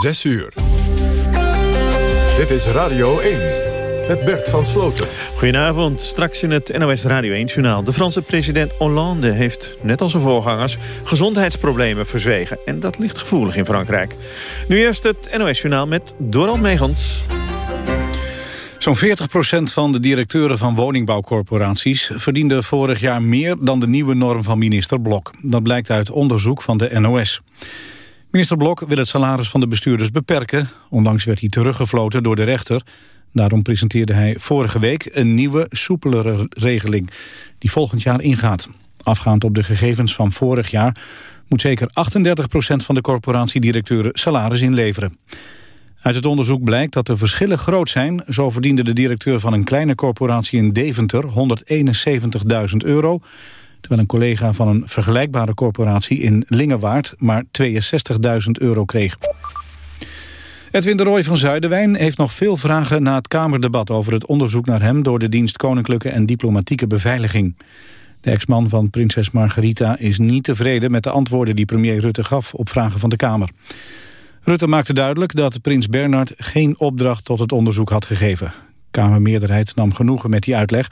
6 uur. Dit is Radio 1. Met Bert van Sloten. Goedenavond, straks in het NOS Radio 1-journaal. De Franse president Hollande heeft, net als zijn voorgangers... gezondheidsproblemen verzwegen. En dat ligt gevoelig in Frankrijk. Nu eerst het NOS-journaal met Dorald Megens. Zo'n 40% van de directeuren van woningbouwcorporaties... verdiende vorig jaar meer dan de nieuwe norm van minister Blok. Dat blijkt uit onderzoek van de NOS. Minister Blok wil het salaris van de bestuurders beperken. Onlangs werd hij teruggefloten door de rechter. Daarom presenteerde hij vorige week een nieuwe, soepelere regeling... die volgend jaar ingaat. Afgaand op de gegevens van vorig jaar... moet zeker 38% van de corporatiedirecteuren salaris inleveren. Uit het onderzoek blijkt dat de verschillen groot zijn. Zo verdiende de directeur van een kleine corporatie in Deventer 171.000 euro... terwijl een collega van een vergelijkbare corporatie in Lingewaard maar 62.000 euro kreeg. Edwin de Rooij van Zuiderwijn heeft nog veel vragen na het Kamerdebat... over het onderzoek naar hem door de dienst Koninklijke en Diplomatieke Beveiliging. De ex-man van prinses Margarita is niet tevreden met de antwoorden die premier Rutte gaf op vragen van de Kamer. Rutte maakte duidelijk dat prins Bernard geen opdracht tot het onderzoek had gegeven. Kamermeerderheid nam genoegen met die uitleg...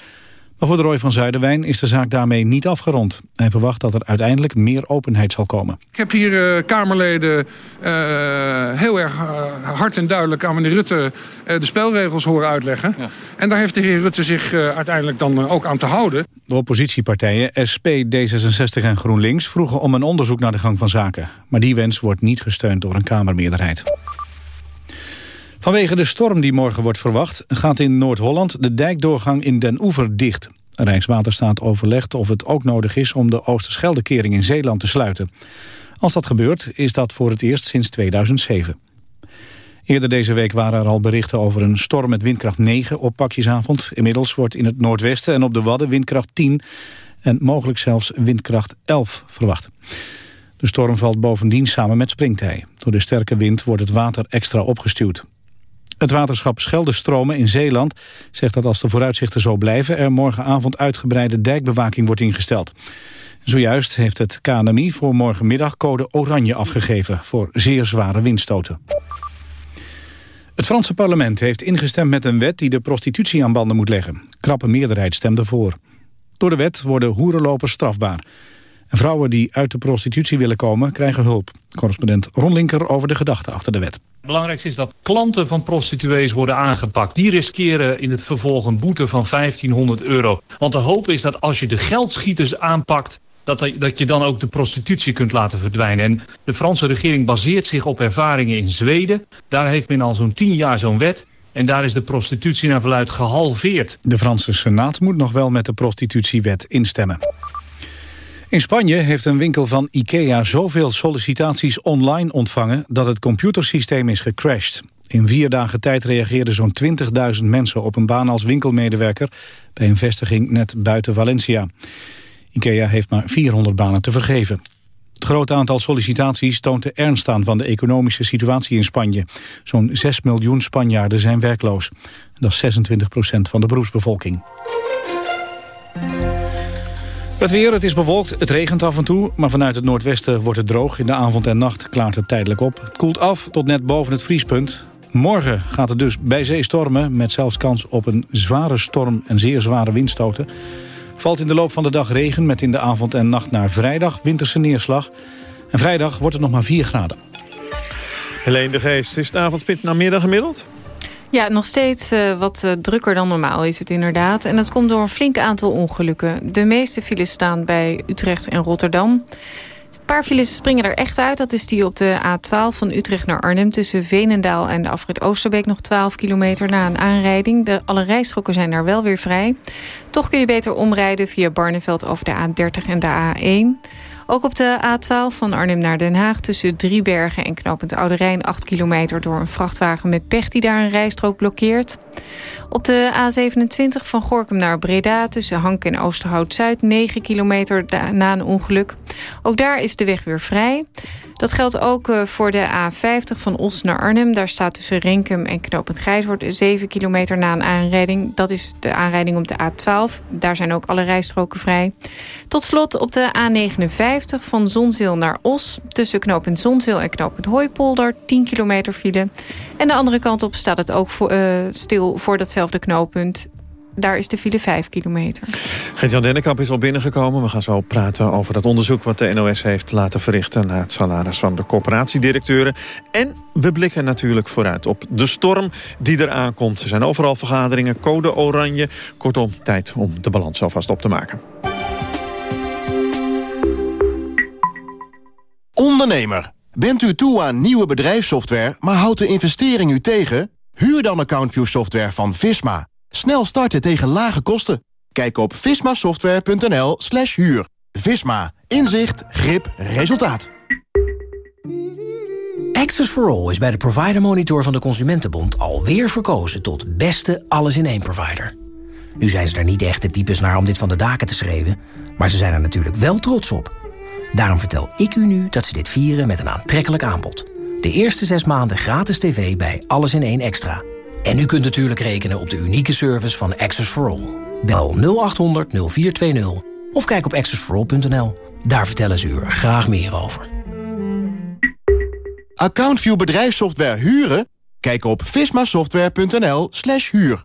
Maar voor de Roy van Zuiderwijn is de zaak daarmee niet afgerond. Hij verwacht dat er uiteindelijk meer openheid zal komen. Ik heb hier uh, Kamerleden uh, heel erg uh, hard en duidelijk aan meneer Rutte de spelregels horen uitleggen. Ja. En daar heeft de heer Rutte zich uiteindelijk dan ook aan te houden. De oppositiepartijen SP, D66 en GroenLinks vroegen om een onderzoek naar de gang van zaken. Maar die wens wordt niet gesteund door een Kamermeerderheid. Vanwege de storm die morgen wordt verwacht... gaat in Noord-Holland de dijkdoorgang in Den Oever dicht. Rijkswaterstaat overlegt of het ook nodig is... om de Oosterscheldekering in Zeeland te sluiten. Als dat gebeurt, is dat voor het eerst sinds 2007. Eerder deze week waren er al berichten over een storm met windkracht 9 op pakjesavond. Inmiddels wordt in het noordwesten en op de Wadden windkracht 10 en mogelijk zelfs windkracht 11 verwacht. De storm valt bovendien samen met springtij. Door de sterke wind wordt het water extra opgestuwd. Het waterschap Scheldestromen in Zeeland zegt dat als de vooruitzichten zo blijven... er morgenavond uitgebreide dijkbewaking wordt ingesteld. Zojuist heeft het KNMI voor morgenmiddag code oranje afgegeven... voor zeer zware windstoten. Het Franse parlement heeft ingestemd met een wet die de prostitutie aan banden moet leggen. Krappe meerderheid stemde voor. Door de wet worden hoerenlopers strafbaar. En vrouwen die uit de prostitutie willen komen krijgen hulp. Correspondent Ron Linker over de gedachten achter de wet. Belangrijkste is dat klanten van prostituees worden aangepakt. Die riskeren in het vervolg een boete van 1500 euro. Want de hoop is dat als je de geldschieters aanpakt... Dat, dat je dan ook de prostitutie kunt laten verdwijnen. En de Franse regering baseert zich op ervaringen in Zweden. Daar heeft men al zo'n 10 jaar zo'n wet. En daar is de prostitutie naar verluid gehalveerd. De Franse Senaat moet nog wel met de prostitutiewet instemmen. In Spanje heeft een winkel van IKEA zoveel sollicitaties online ontvangen... dat het computersysteem is gecrashed. In vier dagen tijd reageerden zo'n 20.000 mensen op een baan als winkelmedewerker... bij een vestiging net buiten Valencia. IKEA heeft maar 400 banen te vergeven. Het grote aantal sollicitaties toont de ernst aan van de economische situatie in Spanje. Zo'n 6 miljoen Spanjaarden zijn werkloos. Dat is 26 procent van de beroepsbevolking. Het weer, het is bewolkt, het regent af en toe... maar vanuit het noordwesten wordt het droog. In de avond en nacht klaart het tijdelijk op. Het koelt af tot net boven het vriespunt. Morgen gaat het dus bij zee stormen... met zelfs kans op een zware storm en zeer zware windstoten. Valt in de loop van de dag regen met in de avond en nacht naar vrijdag winterse neerslag. En vrijdag wordt het nog maar 4 graden. Helene de Geest, is de avondspit naar middag gemiddeld? Ja, nog steeds uh, wat uh, drukker dan normaal is het inderdaad. En dat komt door een flink aantal ongelukken. De meeste files staan bij Utrecht en Rotterdam. Een paar files springen er echt uit. Dat is die op de A12 van Utrecht naar Arnhem... tussen Veenendaal en de afrit Oosterbeek nog 12 kilometer na een aanrijding. De, alle rijstroken zijn daar wel weer vrij. Toch kun je beter omrijden via Barneveld over de A30 en de A1... Ook op de A12 van Arnhem naar Den Haag tussen Driebergen en knooppunt Oude Rijn 8 kilometer door een vrachtwagen met pech die daar een rijstrook blokkeert. Op de A27 van Gorkum naar Breda tussen Hank en Oosterhout-Zuid 9 kilometer na een ongeluk. Ook daar is de weg weer vrij. Dat geldt ook eh, voor de A50 van Os naar Arnhem. Daar staat tussen Renkum en Knopend Grijswoord 7 kilometer na een aanrijding. Dat is de aanrijding op de A12. Daar zijn ook alle rijstroken vrij. Tot slot op de A59 A50 van Zonzeel naar Os. Tussen knooppunt Zonzeel en knooppunt Hooipolder. 10 kilometer file. En de andere kant op staat het ook voor, uh, stil voor datzelfde knooppunt. Daar is de file 5 kilometer. Gert-Jan Dennekamp is al binnengekomen. We gaan zo praten over dat onderzoek wat de NOS heeft laten verrichten... naar het salaris van de corporatiedirecteuren. En we blikken natuurlijk vooruit op de storm die er aankomt. Er zijn overal vergaderingen, code oranje. Kortom, tijd om de balans alvast op te maken. Ondernemer, bent u toe aan nieuwe bedrijfssoftware... maar houdt de investering u tegen? Huur dan AccountView software van Visma. Snel starten tegen lage kosten. Kijk op vismasoftware.nl slash huur. Visma. Inzicht, grip, resultaat. Access for All is bij de Provider Monitor van de Consumentenbond... alweer verkozen tot beste alles-in-één provider. Nu zijn ze er niet echt de types naar om dit van de daken te schreeuwen... maar ze zijn er natuurlijk wel trots op. Daarom vertel ik u nu dat ze dit vieren met een aantrekkelijk aanbod. De eerste zes maanden gratis tv bij Alles in één Extra... En u kunt natuurlijk rekenen op de unieke service van Access for All. Bel 0800 0420 of kijk op accessforall.nl. Daar vertellen ze u graag meer over. Accountview bedrijfssoftware huren? Kijk op vismasoftware.nl slash huur.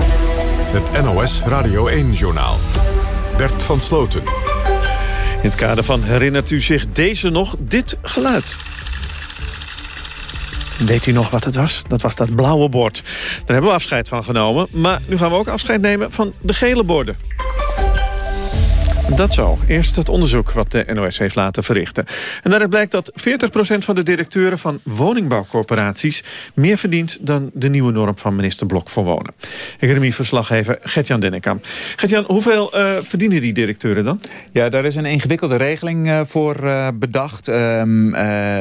Het NOS Radio 1-journaal. Bert van Sloten. In het kader van herinnert u zich deze nog dit geluid. Weet u nog wat het was? Dat was dat blauwe bord. Daar hebben we afscheid van genomen. Maar nu gaan we ook afscheid nemen van de gele borden. Dat zo. Eerst het onderzoek wat de NOS heeft laten verrichten. En daaruit blijkt dat 40% van de directeuren van woningbouwcorporaties... meer verdient dan de nieuwe norm van minister Blok voor Wonen. Economieverslaggever Gertjan Dennekamp. Gertjan, hoeveel uh, verdienen die directeuren dan? Ja, daar is een ingewikkelde regeling uh, voor uh, bedacht. Um,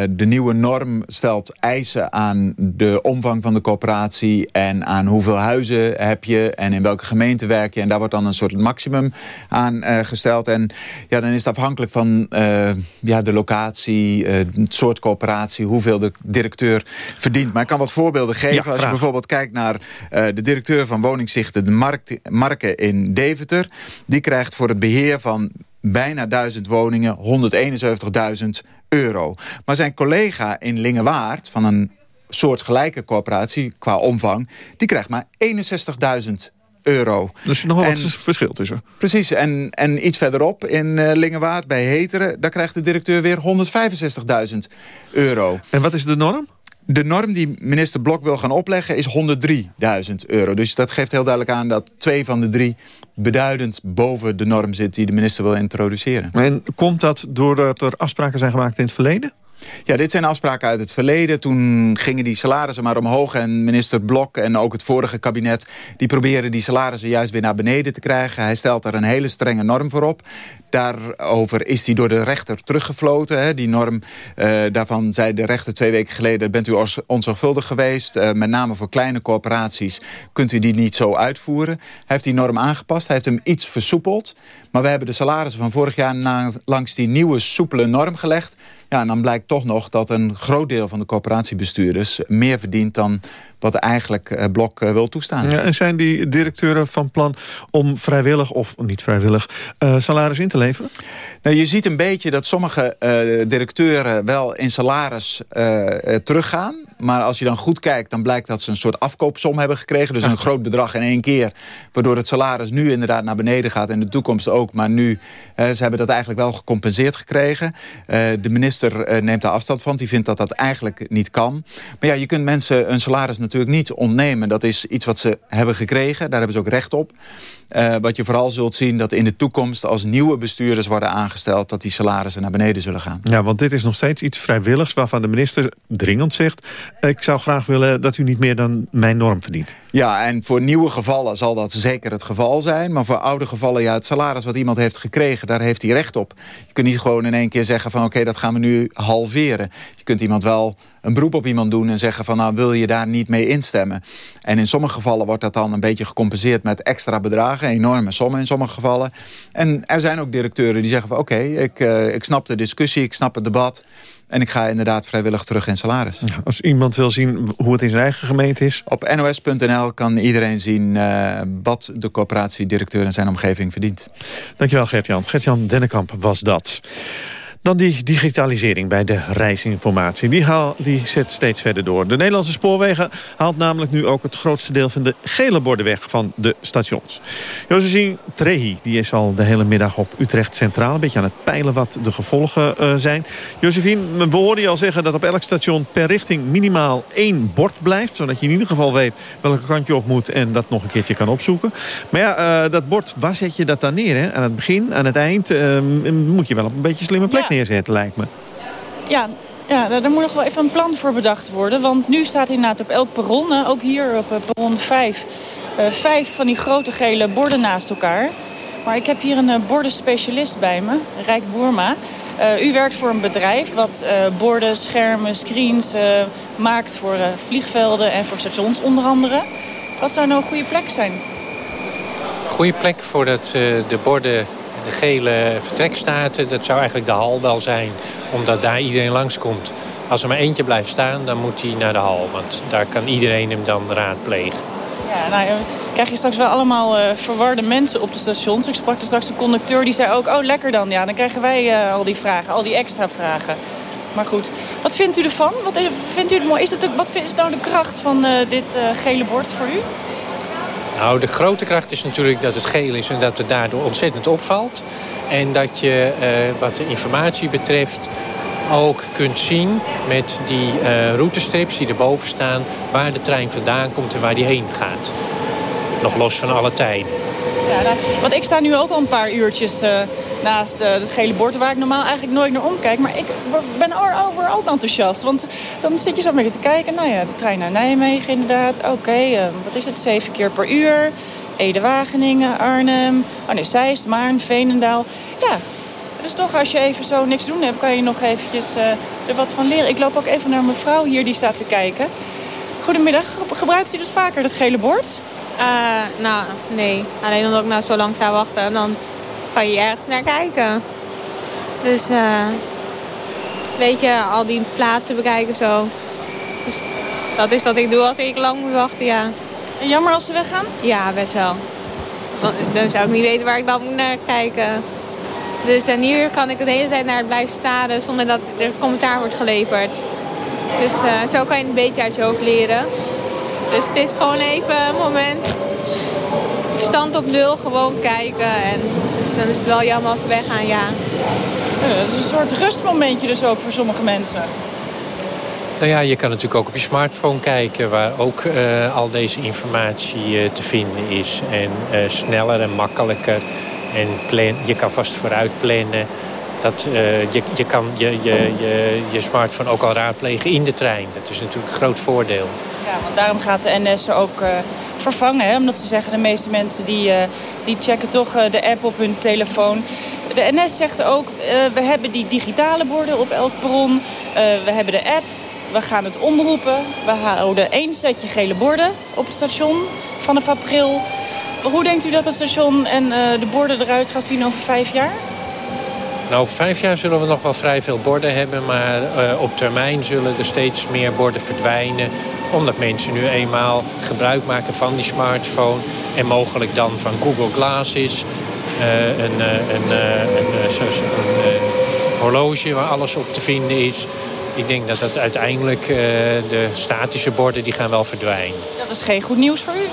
de nieuwe norm stelt eisen aan de omvang van de corporatie... en aan hoeveel huizen heb je en in welke gemeente werk je. En daar wordt dan een soort maximum aan gesteld. En ja, dan is het afhankelijk van uh, ja, de locatie, uh, het soort coöperatie... hoeveel de directeur verdient. Maar ik kan wat voorbeelden geven. Ja, Als je bijvoorbeeld kijkt naar uh, de directeur van woningsichten... de Mark, Marken in Deventer. Die krijgt voor het beheer van bijna duizend woningen 171.000 euro. Maar zijn collega in Lingewaard van een soortgelijke coöperatie qua omvang... die krijgt maar 61.000 euro. Dus er nogal wat verschil tussen. Precies, en, en iets verderop in uh, Lingewaard bij Heteren... daar krijgt de directeur weer 165.000 euro. En wat is de norm? De norm die minister Blok wil gaan opleggen is 103.000 euro. Dus dat geeft heel duidelijk aan dat twee van de drie beduidend boven de norm zit die de minister wil introduceren. En komt dat doordat er afspraken zijn gemaakt in het verleden? Ja, dit zijn afspraken uit het verleden. Toen gingen die salarissen maar omhoog. En minister Blok en ook het vorige kabinet... die proberen die salarissen juist weer naar beneden te krijgen. Hij stelt daar een hele strenge norm voor op. Daarover is die door de rechter teruggefloten. Hè. Die norm, uh, daarvan zei de rechter twee weken geleden... bent u onzorgvuldig geweest. Uh, met name voor kleine corporaties kunt u die niet zo uitvoeren. Hij heeft die norm aangepast. Hij heeft hem iets versoepeld. Maar we hebben de salarissen van vorig jaar langs die nieuwe soepele norm gelegd. Ja, en dan blijkt toch nog dat een groot deel van de coöperatiebestuurders... meer verdient dan wat eigenlijk eh, Blok eh, wil toestaan. Ja, en zijn die directeuren van plan om vrijwillig of niet vrijwillig uh, salaris in te leveren? Nou, je ziet een beetje dat sommige uh, directeuren wel in salaris uh, teruggaan. Maar als je dan goed kijkt, dan blijkt dat ze een soort afkoopsom hebben gekregen. Dus een groot bedrag in één keer. Waardoor het salaris nu inderdaad naar beneden gaat. En in de toekomst ook. Maar nu, ze hebben dat eigenlijk wel gecompenseerd gekregen. de minister neemt daar afstand van. Die vindt dat dat eigenlijk niet kan. Maar ja, je kunt mensen een salaris natuurlijk niet ontnemen. Dat is iets wat ze hebben gekregen. Daar hebben ze ook recht op. Uh, wat je vooral zult zien dat in de toekomst als nieuwe bestuurders worden aangesteld... dat die salarissen naar beneden zullen gaan. Ja, want dit is nog steeds iets vrijwilligs waarvan de minister dringend zegt... ik zou graag willen dat u niet meer dan mijn norm verdient. Ja, en voor nieuwe gevallen zal dat zeker het geval zijn. Maar voor oude gevallen, ja, het salaris wat iemand heeft gekregen... daar heeft hij recht op. Je kunt niet gewoon in één keer zeggen van... oké, dat gaan we nu halveren. Je kunt iemand wel een beroep op iemand doen en zeggen van... nou, wil je daar niet mee instemmen? En in sommige gevallen wordt dat dan een beetje gecompenseerd... met extra bedragen, enorme sommen in sommige gevallen. En er zijn ook directeuren die zeggen van... oké, ik, uh, ik snap de discussie, ik snap het debat... En ik ga inderdaad vrijwillig terug in salaris. als iemand wil zien hoe het in zijn eigen gemeente is? Op nos.nl kan iedereen zien uh, wat de coöperatiedirecteur in zijn omgeving verdient. Dankjewel Gert-Jan. Gert-Jan Dennekamp was dat. Dan die digitalisering bij de reisinformatie. Die, die zet steeds verder door. De Nederlandse spoorwegen haalt namelijk nu ook het grootste deel van de gele borden weg van de stations. Josephine Trehi die is al de hele middag op Utrecht Centraal. Een beetje aan het peilen wat de gevolgen uh, zijn. Josephine, we hoorden je al zeggen dat op elk station per richting minimaal één bord blijft. Zodat je in ieder geval weet welke kant je op moet en dat nog een keertje kan opzoeken. Maar ja, uh, dat bord, waar zet je dat dan neer? Hè? Aan het begin, aan het eind uh, moet je wel op een beetje slimme plek neerzetten, lijkt me. Ja, ja, daar moet nog wel even een plan voor bedacht worden. Want nu staat inderdaad op elk perron, ook hier op perron 5... Uh, vijf van die grote gele borden naast elkaar. Maar ik heb hier een uh, bordenspecialist bij me, Rijk Boerma. Uh, u werkt voor een bedrijf wat borden, schermen, screens maakt voor vliegvelden en voor stations onder andere. Wat zou nou een goede plek zijn? Een goede plek voor dat, de borden de gele vertrekstaten, dat zou eigenlijk de hal wel zijn. Omdat daar iedereen langskomt. Als er maar eentje blijft staan, dan moet hij naar de hal. Want daar kan iedereen hem dan raadplegen. Ja, nou, krijg je straks wel allemaal uh, verwarde mensen op de stations. Ik sprak er straks een conducteur die zei ook, oh lekker dan. Ja, dan krijgen wij uh, al die vragen, al die extra vragen. Maar goed, wat vindt u ervan? Wat vindt u het mooi? Is het, wat is nou de kracht van dit gele bord voor u? Nou, de grote kracht is natuurlijk dat het geel is en dat het daardoor ontzettend opvalt. En dat je, uh, wat de informatie betreft, ook kunt zien met die uh, routestrips die erboven staan... waar de trein vandaan komt en waar die heen gaat. Nog los van alle tijden. Ja, want ik sta nu ook al een paar uurtjes uh, naast uh, het gele bord... waar ik normaal eigenlijk nooit naar omkijk. Maar ik ben over ook enthousiast. Want dan zit je zo een beetje te kijken. Nou ja, de trein naar Nijmegen inderdaad. Oké, uh, wat is het? Zeven keer per uur. Ede-Wageningen, Arnhem. Oh nee, Zeist, Maarn, Veenendaal. Ja, dus toch als je even zo niks doen hebt... kan je nog eventjes er wat van leren. Ik loop ook even naar mevrouw hier die staat te kijken. Goedemiddag, gebruikt u dat vaker, dat gele bord? Nou, nee. Alleen omdat ik nou zo lang zou wachten, dan kan je ergens naar kijken. Dus, uh, weet je, al die plaatsen bekijken zo. Dus dat is wat ik doe als ik lang moet wachten, ja. En jammer als ze weggaan? Ja, best wel. Want dan zou ik niet weten waar ik dan moet naar kijken. Dus en hier kan ik de hele tijd naar het blijven staren zonder dat er commentaar wordt geleverd. Dus uh, zo kan je een beetje uit je hoofd leren. Dus het is gewoon even een moment. Verstand op nul, gewoon kijken. En dus dan is het wel jammer als ze weggaan, ja. ja dat is een soort rustmomentje dus ook voor sommige mensen. Nou ja, je kan natuurlijk ook op je smartphone kijken... waar ook uh, al deze informatie uh, te vinden is. En uh, sneller en makkelijker. En plan, je kan vast vooruit plannen. Dat, je, je kan je, je, je, je smartphone ook al raadplegen in de trein. Dat is natuurlijk een groot voordeel. Ja, want daarom gaat de NS er ook uh, vervangen. Hè? Omdat ze zeggen, de meeste mensen die, uh, die checken toch uh, de app op hun telefoon. De NS zegt ook, we hebben die digitale borden op elk perron. we hebben de app, we gaan het omroepen. We houden één setje gele borden op het station vanaf april. Hoe denkt u dat het station en de borden eruit gaan zien over vijf jaar? Nou, over vijf jaar zullen we nog wel vrij veel borden hebben... maar op termijn zullen er steeds meer borden verdwijnen omdat mensen nu eenmaal gebruik maken van die smartphone. En mogelijk dan van Google Glasses. Uh, een, uh, een, een, een horloge waar alles op te vinden is. Ik denk dat dat uiteindelijk de statische borden die gaan wel verdwijnen. Dat is geen goed nieuws voor u?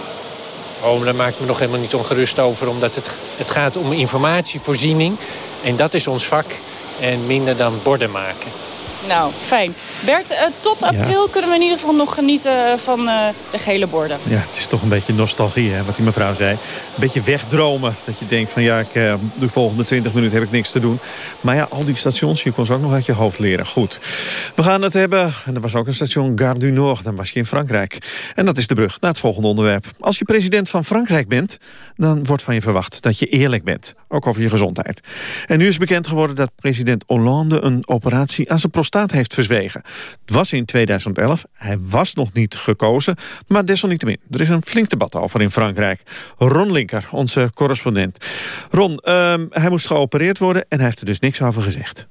Oh, daar maak ik me nog helemaal niet ongerust over. Omdat het, het gaat om informatievoorziening. En dat is ons vak. En minder dan borden maken. Nou, fijn. Bert, uh, tot april kunnen we in ieder geval nog genieten van uh, de gele borden. Ja, het is toch een beetje nostalgie, hè, wat die mevrouw zei. Een beetje wegdromen. Dat je denkt van ja, ik, uh, de volgende 20 minuten heb ik niks te doen. Maar ja, al die stations, je kon ze ook nog uit je hoofd leren. Goed. We gaan het hebben. En er was ook een station Gare du Nord. Dan was je in Frankrijk. En dat is de brug naar het volgende onderwerp. Als je president van Frankrijk bent, dan wordt van je verwacht dat je eerlijk bent. Ook over je gezondheid. En nu is bekend geworden dat president Hollande een operatie aan zijn prostaat heeft verzwegen. Het was in 2011, hij was nog niet gekozen, maar desalniettemin. Er is een flink debat over in Frankrijk. Ron Linker, onze correspondent. Ron, um, hij moest geopereerd worden en hij heeft er dus niks over gezegd.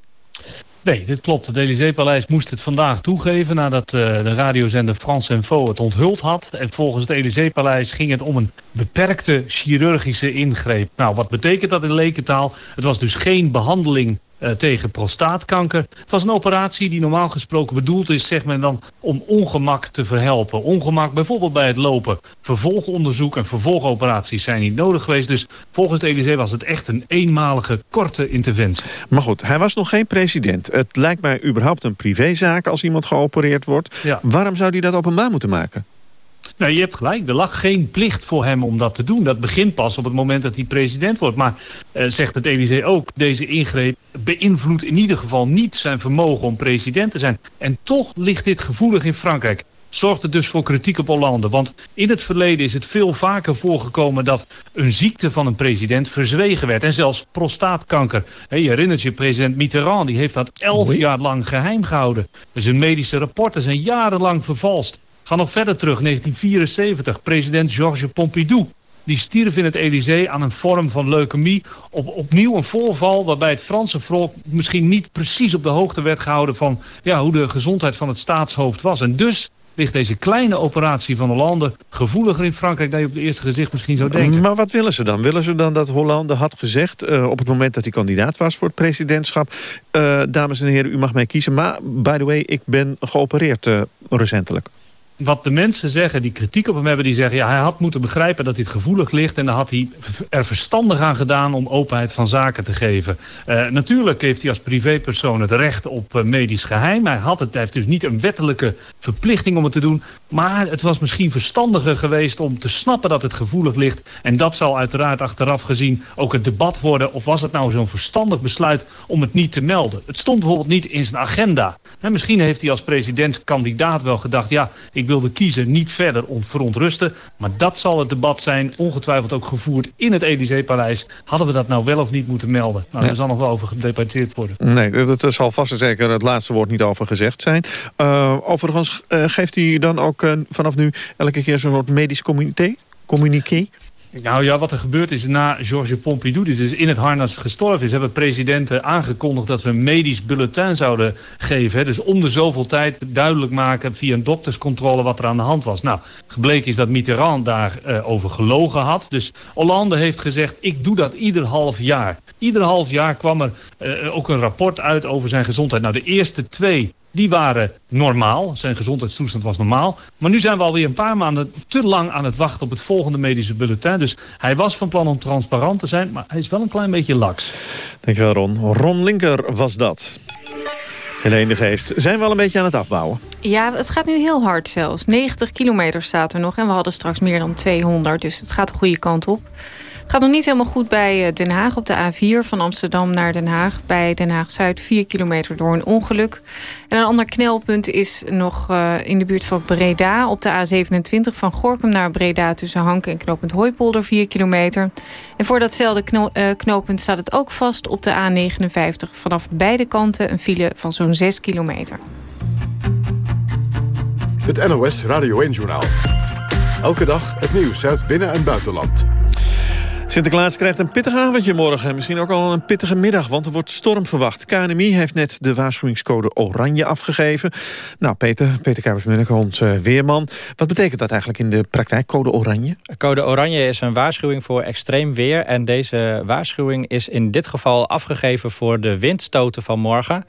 Nee, dit klopt. Het Elysée-paleis moest het vandaag toegeven... nadat uh, de radiozender France Info het onthuld had. En volgens het Elysée-paleis ging het om een beperkte chirurgische ingreep. Nou, wat betekent dat in lekentaal? Het was dus geen behandeling tegen prostaatkanker. Het was een operatie die normaal gesproken bedoeld is, zegt men dan, om ongemak te verhelpen. Ongemak bijvoorbeeld bij het lopen. Vervolgonderzoek en vervolgoperaties zijn niet nodig geweest. Dus volgens het EDC was het echt een eenmalige, korte interventie. Maar goed, hij was nog geen president. Het lijkt mij überhaupt een privézaak als iemand geopereerd wordt. Ja. Waarom zou hij dat openbaar moeten maken? Nou, je hebt gelijk. Er lag geen plicht voor hem om dat te doen. Dat begint pas op het moment dat hij president wordt. Maar, uh, zegt het Elysée ook, deze ingreep beïnvloedt in ieder geval niet zijn vermogen om president te zijn. En toch ligt dit gevoelig in Frankrijk. Zorgt het dus voor kritiek op Hollande. Want in het verleden is het veel vaker voorgekomen dat een ziekte van een president verzwegen werd. En zelfs prostaatkanker. je herinnert je, president Mitterrand die heeft dat elf jaar lang geheim gehouden. Zijn medische rapporten zijn jarenlang vervalst. Ga nog verder terug, 1974. President Georges Pompidou. Die stierf in het Elysée aan een vorm van leukemie. Op, opnieuw een voorval waarbij het Franse volk misschien niet precies op de hoogte werd gehouden... van ja, hoe de gezondheid van het staatshoofd was. En dus ligt deze kleine operatie van Hollande gevoeliger in Frankrijk... dan je op het eerste gezicht misschien zou denken. Maar wat willen ze dan? Willen ze dan dat Hollande had gezegd... Uh, op het moment dat hij kandidaat was voor het presidentschap... Uh, dames en heren, u mag mij kiezen. Maar, by the way, ik ben geopereerd uh, recentelijk wat de mensen zeggen die kritiek op hem hebben... die zeggen, ja, hij had moeten begrijpen dat dit gevoelig ligt... en dan had hij er verstandig aan gedaan om openheid van zaken te geven. Uh, natuurlijk heeft hij als privépersoon het recht op uh, medisch geheim. Hij, had het, hij heeft dus niet een wettelijke verplichting om het te doen... maar het was misschien verstandiger geweest om te snappen dat het gevoelig ligt... en dat zal uiteraard achteraf gezien ook het debat worden... of was het nou zo'n verstandig besluit om het niet te melden. Het stond bijvoorbeeld niet in zijn agenda. En misschien heeft hij als presidentskandidaat wel gedacht... ja, ik ik wilde kiezen niet verder verontrusten. Maar dat zal het debat zijn, ongetwijfeld ook gevoerd in het Elysée-paleis. Hadden we dat nou wel of niet moeten melden? Nou, nee. Er zal nog wel over gedebatteerd worden. Nee, er zal vast en zeker het laatste woord niet over gezegd zijn. Uh, overigens uh, geeft hij dan ook uh, vanaf nu elke keer zo'n soort medisch communiqué? communiqué? Nou ja, wat er gebeurd is na Georges Pompidou, die dus in het harnas gestorven is... hebben presidenten aangekondigd dat ze een medisch bulletin zouden geven. Hè. Dus om de zoveel tijd duidelijk maken via een dokterscontrole wat er aan de hand was. Nou, gebleken is dat Mitterrand daarover uh, over gelogen had. Dus Hollande heeft gezegd, ik doe dat ieder half jaar. Ieder half jaar kwam er ook een rapport uit over zijn gezondheid. Nou, de eerste twee die waren normaal. Zijn gezondheidstoestand was normaal. Maar nu zijn we alweer een paar maanden te lang aan het wachten op het volgende medische bulletin. Dus hij was van plan om transparant te zijn, maar hij is wel een klein beetje laks. Dankjewel Ron. Ron Linker was dat. Helene de Geest, zijn we al een beetje aan het afbouwen? Ja, het gaat nu heel hard zelfs. 90 kilometer staat er nog en we hadden straks meer dan 200. Dus het gaat de goede kant op. Gaat nog niet helemaal goed bij Den Haag op de A4 van Amsterdam naar Den Haag. Bij Den Haag-Zuid 4 kilometer door een ongeluk. En een ander knelpunt is nog uh, in de buurt van Breda. Op de A27 van Gorkum naar Breda tussen Hank en knooppunt Hooipolder 4 kilometer. En voor datzelfde uh, knooppunt staat het ook vast op de A59. Vanaf beide kanten een file van zo'n 6 kilometer. Het NOS Radio 1-journaal. Elke dag het nieuws uit binnen- en buitenland. Sinterklaas krijgt een pittig avondje morgen. Misschien ook al een pittige middag, want er wordt storm verwacht. KNMI heeft net de waarschuwingscode oranje afgegeven. Nou, Peter, Peter Kuipers-Munneke, onze weerman. Wat betekent dat eigenlijk in de praktijk, code oranje? Code oranje is een waarschuwing voor extreem weer. En deze waarschuwing is in dit geval afgegeven voor de windstoten van morgen.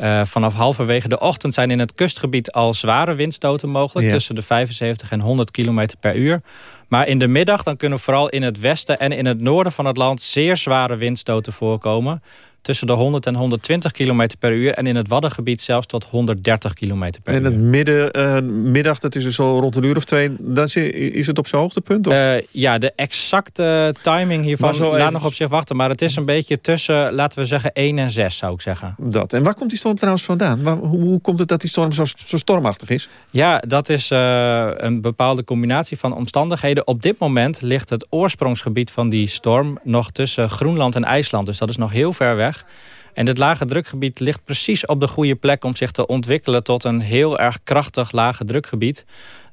Uh, vanaf halverwege de ochtend zijn in het kustgebied al zware windstoten mogelijk. Ja. Tussen de 75 en 100 km per uur. Maar in de middag dan kunnen vooral in het westen en in het noorden van het land... zeer zware windstoten voorkomen. Tussen de 100 en 120 km per uur. En in het Waddengebied zelfs tot 130 km per En uur. het midden, eh, middag, dat is dus al rond een uur of twee... dan is- het op zijn hoogtepunt? Of? Eh, ja, de exacte timing hiervan laat even- nog op zich wachten. Maar het is een beetje tussen, laten we zeggen, 1 en 6 zou ik zeggen. dat. En waar komt die storm trouwens vandaan? Waar, hoe, hoe komt het dat die storm zo, zo stormachtig is? Ja, dat is eh, een bepaalde combinatie van omstandigheden. Op dit moment ligt het oorsprongsgebied van die storm nog tussen Groenland en IJsland. Dus dat is nog heel ver weg. En dit lage drukgebied ligt precies op de goede plek om zich te ontwikkelen tot een heel erg krachtig lage drukgebied.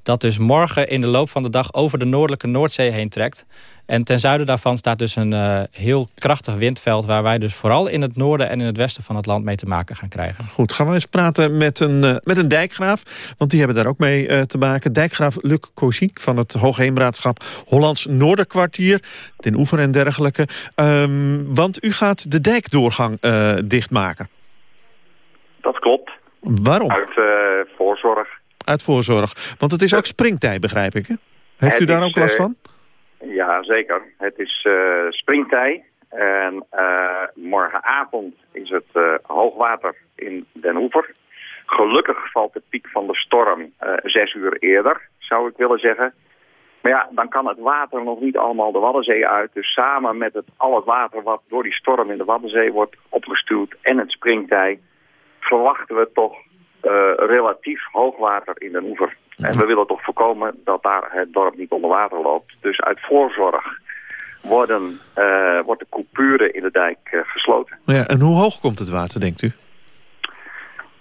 Dat dus morgen in de loop van de dag over de noordelijke Noordzee heen trekt. En ten zuiden daarvan staat dus een eh, heel krachtig windveld... waar wij dus vooral in het noorden en in het westen van het land mee te maken gaan krijgen. Goed, gaan we eens praten met een, eh, met een dijkgraaf. Want die hebben daar ook mee eh, te maken. Dijkgraaf Luc Koziek van het Hoogheemraadschap Hollands Noorderkwartier. Den Oever en dergelijke. Ehm, want u gaat de dijkdoorgang eh, dichtmaken. Dat klopt. Waarom? Uit eh, voorzorg. Uit voorzorg. Want het is ook springtij, begrijp ik. Hè? Heeft Het u daar is, ook last eh, van? Ja, zeker. Het is eh springtij. En eh, morgenavond is het hoogwater in Den Oever. Gelukkig valt de piek van de storm zes uur eerder, zou ik willen zeggen. Maar ja, dan kan het water nog niet allemaal de Waddenzee uit. Dus samen met het, al het water wat door die storm in de Waddenzee wordt opgestuwd en het springtij... verwachten we toch eh, relatief hoogwater in Den Oever. En we willen toch voorkomen dat daar het dorp niet onder water loopt. Dus uit voorzorg worden, eh, wordt de coupure in de dijk eh, gesloten. Ja, en hoe hoog komt het water, denkt u?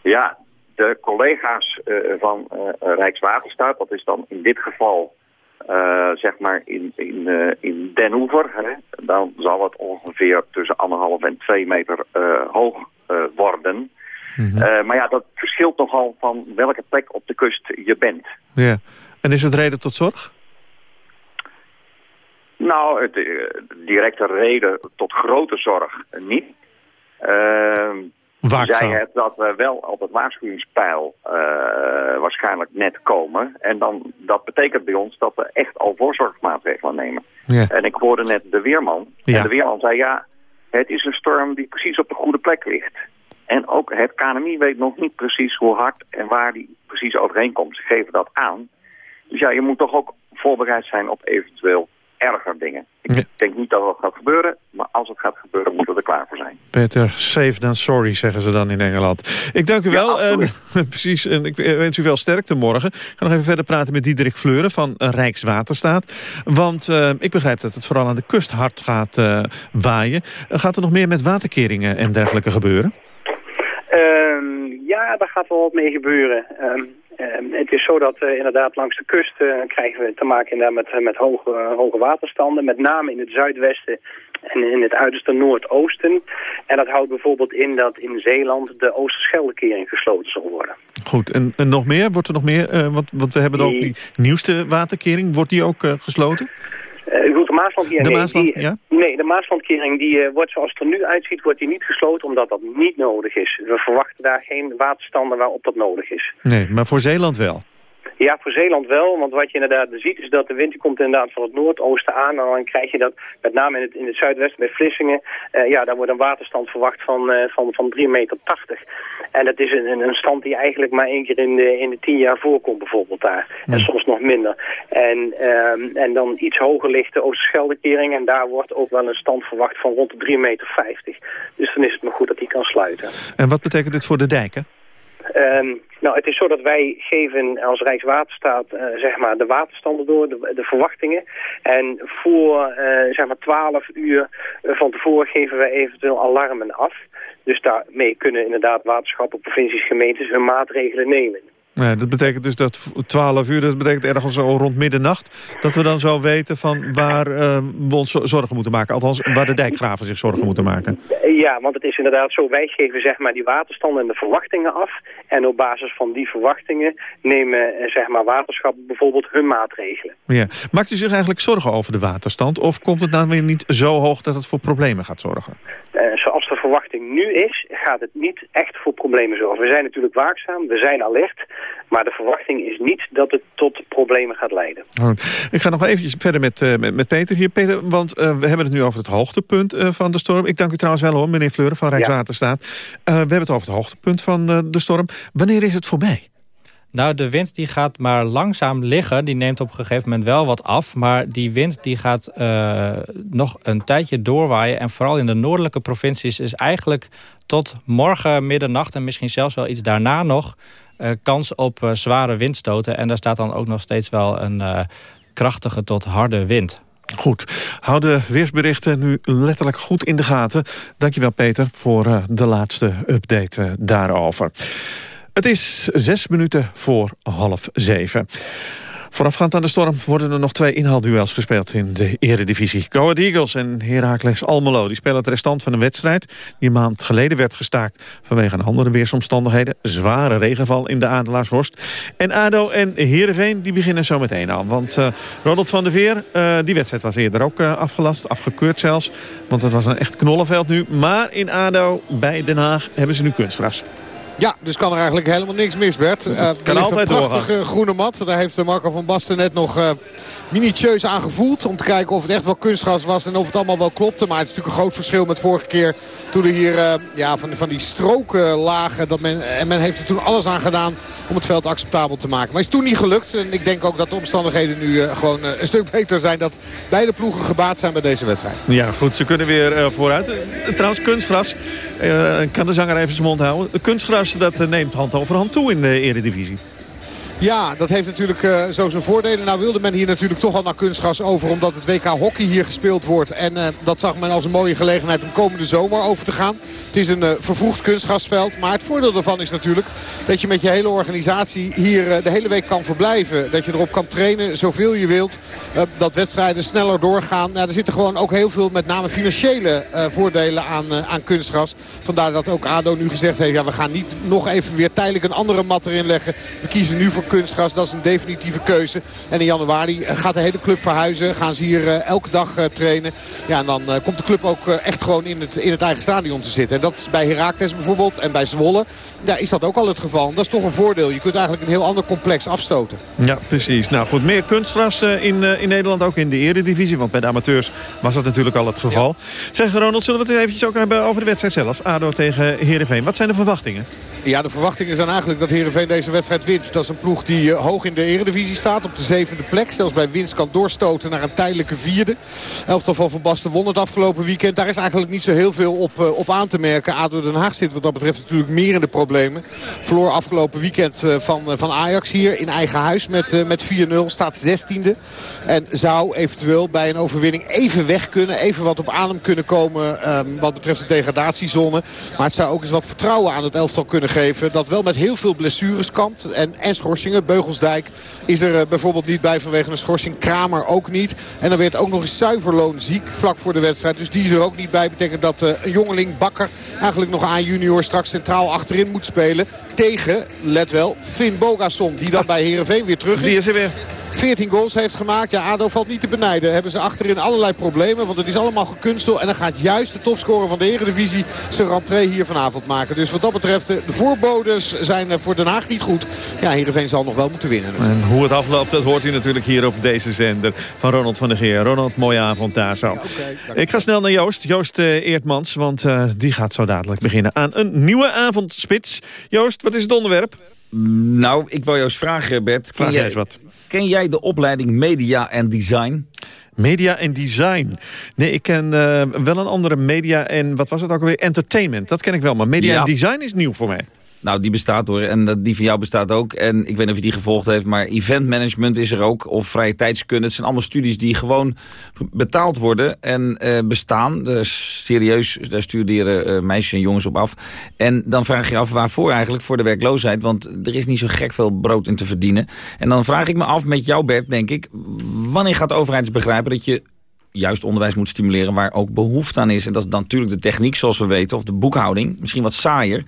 Ja, de collega's van Rijkswaterstaat, dat is dan in dit geval zeg maar in, in, in Den Oever, hè, dan zal het ongeveer tussen anderhalf en twee meter hoog worden. Eh, maar ja, dat verschilt nogal van welke plek op de kust je bent. Ja. En is het reden tot zorg? Nou, eh, directe reden tot grote zorg niet. Ehm Waakzaam. zij het dat we wel op het waarschuwingspijl eh, waarschijnlijk net komen. En dan, dat betekent bij ons dat we echt al voorzorgsmaatregelen nemen. Ja. En ik hoorde net de weerman. Ja. En de weerman zei ja, het is een storm die precies op de goede plek ligt. En ook het KNMI weet nog niet precies hoe hard en waar die precies overheen komt. Ze geven dat aan. Dus ja, je moet toch ook voorbereid zijn op eventueel erger dingen. Ik denk niet dat dat gaat gebeuren, maar als het gaat gebeuren moeten we er klaar voor zijn. Beter safe than sorry, zeggen ze dan in Engeland. Ik dank u wel. En, precies, en ik wens u wel sterkte morgen. Ik ga nog even verder praten met Diederik Fleuren van Rijkswaterstaat. Want eh, ik begrijp dat het vooral aan de kust hard gaat eh, waaien. Eh, gaat er nog meer met waterkeringen en dergelijke gebeuren? Ja, daar gaat wel wat mee gebeuren. Ehm, ehm, het is zo dat eh, inderdaad langs de kust eh, krijgen we te maken inderdaad met, met hoge, hoge waterstanden. Met name in het zuidwesten en in het uiterste noordoosten. En dat houdt bijvoorbeeld in dat in Zeeland de Oosterscheldekering gesloten zal worden. Goed, en, en nog meer? Wordt er nog meer? eh, want, want we hebben ook die nieuwste waterkering. Wordt die ook eh, gesloten? Eh, de Maaslandkering? De Maasland, die- ja? Nee, de Maaslandkering die, eh, wordt zoals het er nu uitziet, wordt die niet gesloten omdat dat niet nodig is. We verwachten daar geen waterstanden waarop dat nodig is. Nee, maar voor Zeeland wel. Ja, voor Zeeland wel, want wat je inderdaad ziet is dat de wind komt inderdaad van het noordoosten aan. En dan krijg je dat met name in het, in het zuidwesten bij Vlissingen, eh, ja, daar wordt een waterstand verwacht van, eh, van, van 3,80 meter. En dat is een, een, een stand die eigenlijk maar één keer in de, in de tien jaar voorkomt bijvoorbeeld daar. En soms nog minder. En, ehm, en dan iets hoger ligt de Oosterscheldekering en daar wordt ook wel een stand verwacht van rond de 3,50 meter. Dus dan is het maar goed dat die kan sluiten. En wat betekent dit voor de dijken? Ehm, nou, het is zo dat wij geven als Rijkswaterstaat eh, zeg maar de waterstanden door, de, verwachtingen. En voor eh, zeg maar 12 uur van tevoren geven wij eventueel alarmen af. Dus daarmee kunnen inderdaad waterschappen, provincies, gemeentes hun maatregelen nemen. Nee, dat betekent dus dat v- 12 uur, dat betekent ergens zo rond middernacht... dat we dan zo weten van waar eh, we ons zo- zorgen moeten maken. Althans, waar de dijkgraven zich zorgen moeten maken. Eh, Ja, want het is inderdaad zo, wij geven zeg maar die waterstanden en de verwachtingen af. En op basis van die verwachtingen nemen eh, zeg maar waterschappen bijvoorbeeld hun maatregelen. Ja. Maakt u zich eigenlijk zorgen over de waterstand? Of komt het nou weer niet zo hoog dat het voor problemen gaat zorgen? Eh, zoals de verwachting nu is, gaat het niet echt voor problemen zorgen. We zijn natuurlijk waakzaam, we zijn alert. Maar de verwachting is niet dat het tot problemen gaat leiden. Ik ga nog eventjes verder met, uh, met, met, Peter hier. Peter, want uh, we hebben het nu over het hoogtepunt van de storm. Ik dank u trouwens wel hoor, meneer Fleuren van Rijkswaterstaat. we hebben het over het hoogtepunt van de storm. Wanneer is het voorbij? Nou, de wind die gaat maar langzaam liggen. Die neemt op een gegeven moment wel wat af. Maar die wind die gaat uh, nog een tijdje doorwaaien. En vooral in de noordelijke provincies is eigenlijk tot morgen middernacht... en misschien zelfs wel iets daarna nog... Uh, kans op uh, zware windstoten. En daar staat dan ook nog steeds wel een krachtige tot harde wind. Goed. Hou de weersberichten nu letterlijk goed in de gaten. Dankjewel Peter voor de laatste update daarover. Het is zes minuten voor half zeven. Voorafgaand aan de storm worden er nog twee inhaalduels gespeeld in de eredivisie. Go Ahead Eagles en Heracles Almelo die spelen het restant van een wedstrijd... die een maand geleden werd gestaakt vanwege een andere weersomstandigheden. Zware regenval in de Adelaarshorst. En ADO en Heerenveen die beginnen zo meteen aan. Want uh, Ronald van der Veer, uh, die wedstrijd was eerder ook uh, afgelast, afgekeurd zelfs. Want het was een echt knollenveld nu. Maar in ADO bij Den Haag hebben ze nu kunstgras. Ja, dus kan er eigenlijk helemaal niks mis, Bert. Uh, kan altijd een prachtige groene mat. Daar heeft Marco van Basten net nog uh, minutieus aan gevoeld. Om te kijken of het echt wel kunstgras was en of het allemaal wel klopte. Maar het is natuurlijk een groot verschil met vorige keer. Toen er hier uh, ja, van, van die stroken lagen. Dat men, en men heeft er toen alles aan gedaan om het veld acceptabel te maken. Maar is toen niet gelukt. En ik denk ook dat de omstandigheden nu gewoon een stuk beter zijn. Dat beide ploegen gebaat zijn bij deze wedstrijd. Ja, goed. Ze kunnen weer vooruit. trouwens, kunstgras. kan de zanger even zijn mond houden. Kunstgras dat neemt hand over hand toe in de eredivisie. Ja, dat heeft natuurlijk uh, zo zijn voordelen. Nou wilde men hier natuurlijk toch al naar kunstgras over. Omdat het WK hockey hier gespeeld wordt. En uh, dat zag men als een mooie gelegenheid om komende zomer over te gaan. Het is een uh, vervroegd kunstgrasveld. Maar het voordeel daarvan is natuurlijk dat je met je hele organisatie hier de hele week kan verblijven. Dat je erop kan trainen zoveel je wilt. dat wedstrijden sneller doorgaan. Nou, er zitten gewoon ook heel veel met name financiële voordelen aan, aan kunstgras. Vandaar dat ook ADO nu gezegd heeft. Ja, we gaan niet nog even weer tijdelijk een andere mat erin leggen. We kiezen nu voor kunstgras. Dat is een definitieve keuze. En in januari eh, gaat de hele club verhuizen. Gaan ze hier eh, elke dag eh, trainen. Ja, en dan komt de club ook echt gewoon in het, in het eigen stadion te zitten. En dat is bij Heracles bijvoorbeeld en bij Zwolle. Ja, is dat ook al het geval. En dat is toch een voordeel. Je kunt eigenlijk een heel ander complex afstoten. Ja, precies. Nou goed, meer kunstgras in, in Nederland, ook in de eredivisie. Want bij de amateurs was dat natuurlijk al het geval. Ja. Zeg Ronald, zullen we het eventjes ook hebben over de wedstrijd zelf? ADO tegen Heerenveen. Wat zijn de verwachtingen? Ja, de verwachtingen zijn eigenlijk dat Heerenveen deze wedstrijd wint. Dat is een ploeg die uh, hoog in de eredivisie staat. Op de zevende plek. Zelfs bij winst kan doorstoten naar een tijdelijke vierde. Elftal van Van Basten won het afgelopen weekend. Daar is eigenlijk niet zo heel veel op, uh, op aan te merken. ADO Den Haag zit wat dat betreft natuurlijk meer in de problemen. Verloor afgelopen weekend uh, van, van Ajax hier in eigen huis met, met 4-0. Staat zestiende. En zou eventueel bij een overwinning even weg kunnen. Even wat op adem kunnen komen um, wat betreft de degradatiezone. Maar het zou ook eens wat vertrouwen aan het elftal kunnen geven. Dat wel met heel veel blessures kampt. En, en Beugelsdijk is er uh, bijvoorbeeld niet bij vanwege een schorsing. Kramer ook niet. En dan werd ook nog eens Zuiverloon ziek vlak voor de wedstrijd. Dus die is er ook niet bij. Betekent dat uh, een jongeling Bakker eigenlijk nog aan junior straks centraal achterin moet spelen. Tegen, let wel, Finn Bogason. Die dan ah, bij Heerenveen weer terug is. Die is er weer. 14 goals heeft gemaakt. Ja, ADO valt niet te benijden. Hebben ze achterin allerlei problemen. Want het is allemaal gekunstel. En dan gaat juist de topscorer van de Eredivisie zijn rentree hier vanavond maken. Dus wat dat betreft, de voorbodes zijn voor Den Haag niet goed. Ja, Heerenveen zal nog wel moeten winnen. En hoe het afloopt, dat hoort u natuurlijk hier op deze zender van Ronald van der Geer. Ronald, mooie avond daar zo. Okay, Ik ga snel naar Joost. Joost uh, Eertmans, want uh, die gaat zo dadelijk beginnen aan een nieuwe avondspits. Joost, wat is het onderwerp? Nou, ik wil jou eens vragen, Bert. Vraag jij eens wat. Ken jij de opleiding Media en Design? Media en design. Nee, ik ken uh, wel een andere media en wat was het ook alweer? Entertainment, dat ken ik wel. Maar media ja. en design is nieuw voor mij. Nou, die bestaat hoor. En die van jou bestaat ook. En ik weet niet of je die gevolgd heeft. Maar event management is er ook. Of vrije tijdskunde. Het zijn allemaal studies die gewoon betaald worden. En uh, bestaan. Dus serieus, daar studeren uh, meisjes en jongens op af. En dan vraag je af waarvoor eigenlijk? Voor de werkloosheid. Want er is niet zo gek veel brood in te verdienen. En dan vraag ik me af met jou Bert, denk ik. Wanneer gaat de overheid begrijpen dat je juist onderwijs moet stimuleren waar ook behoefte aan is. En dat is natuurlijk de techniek zoals we weten, of de boekhouding. Misschien wat saaier,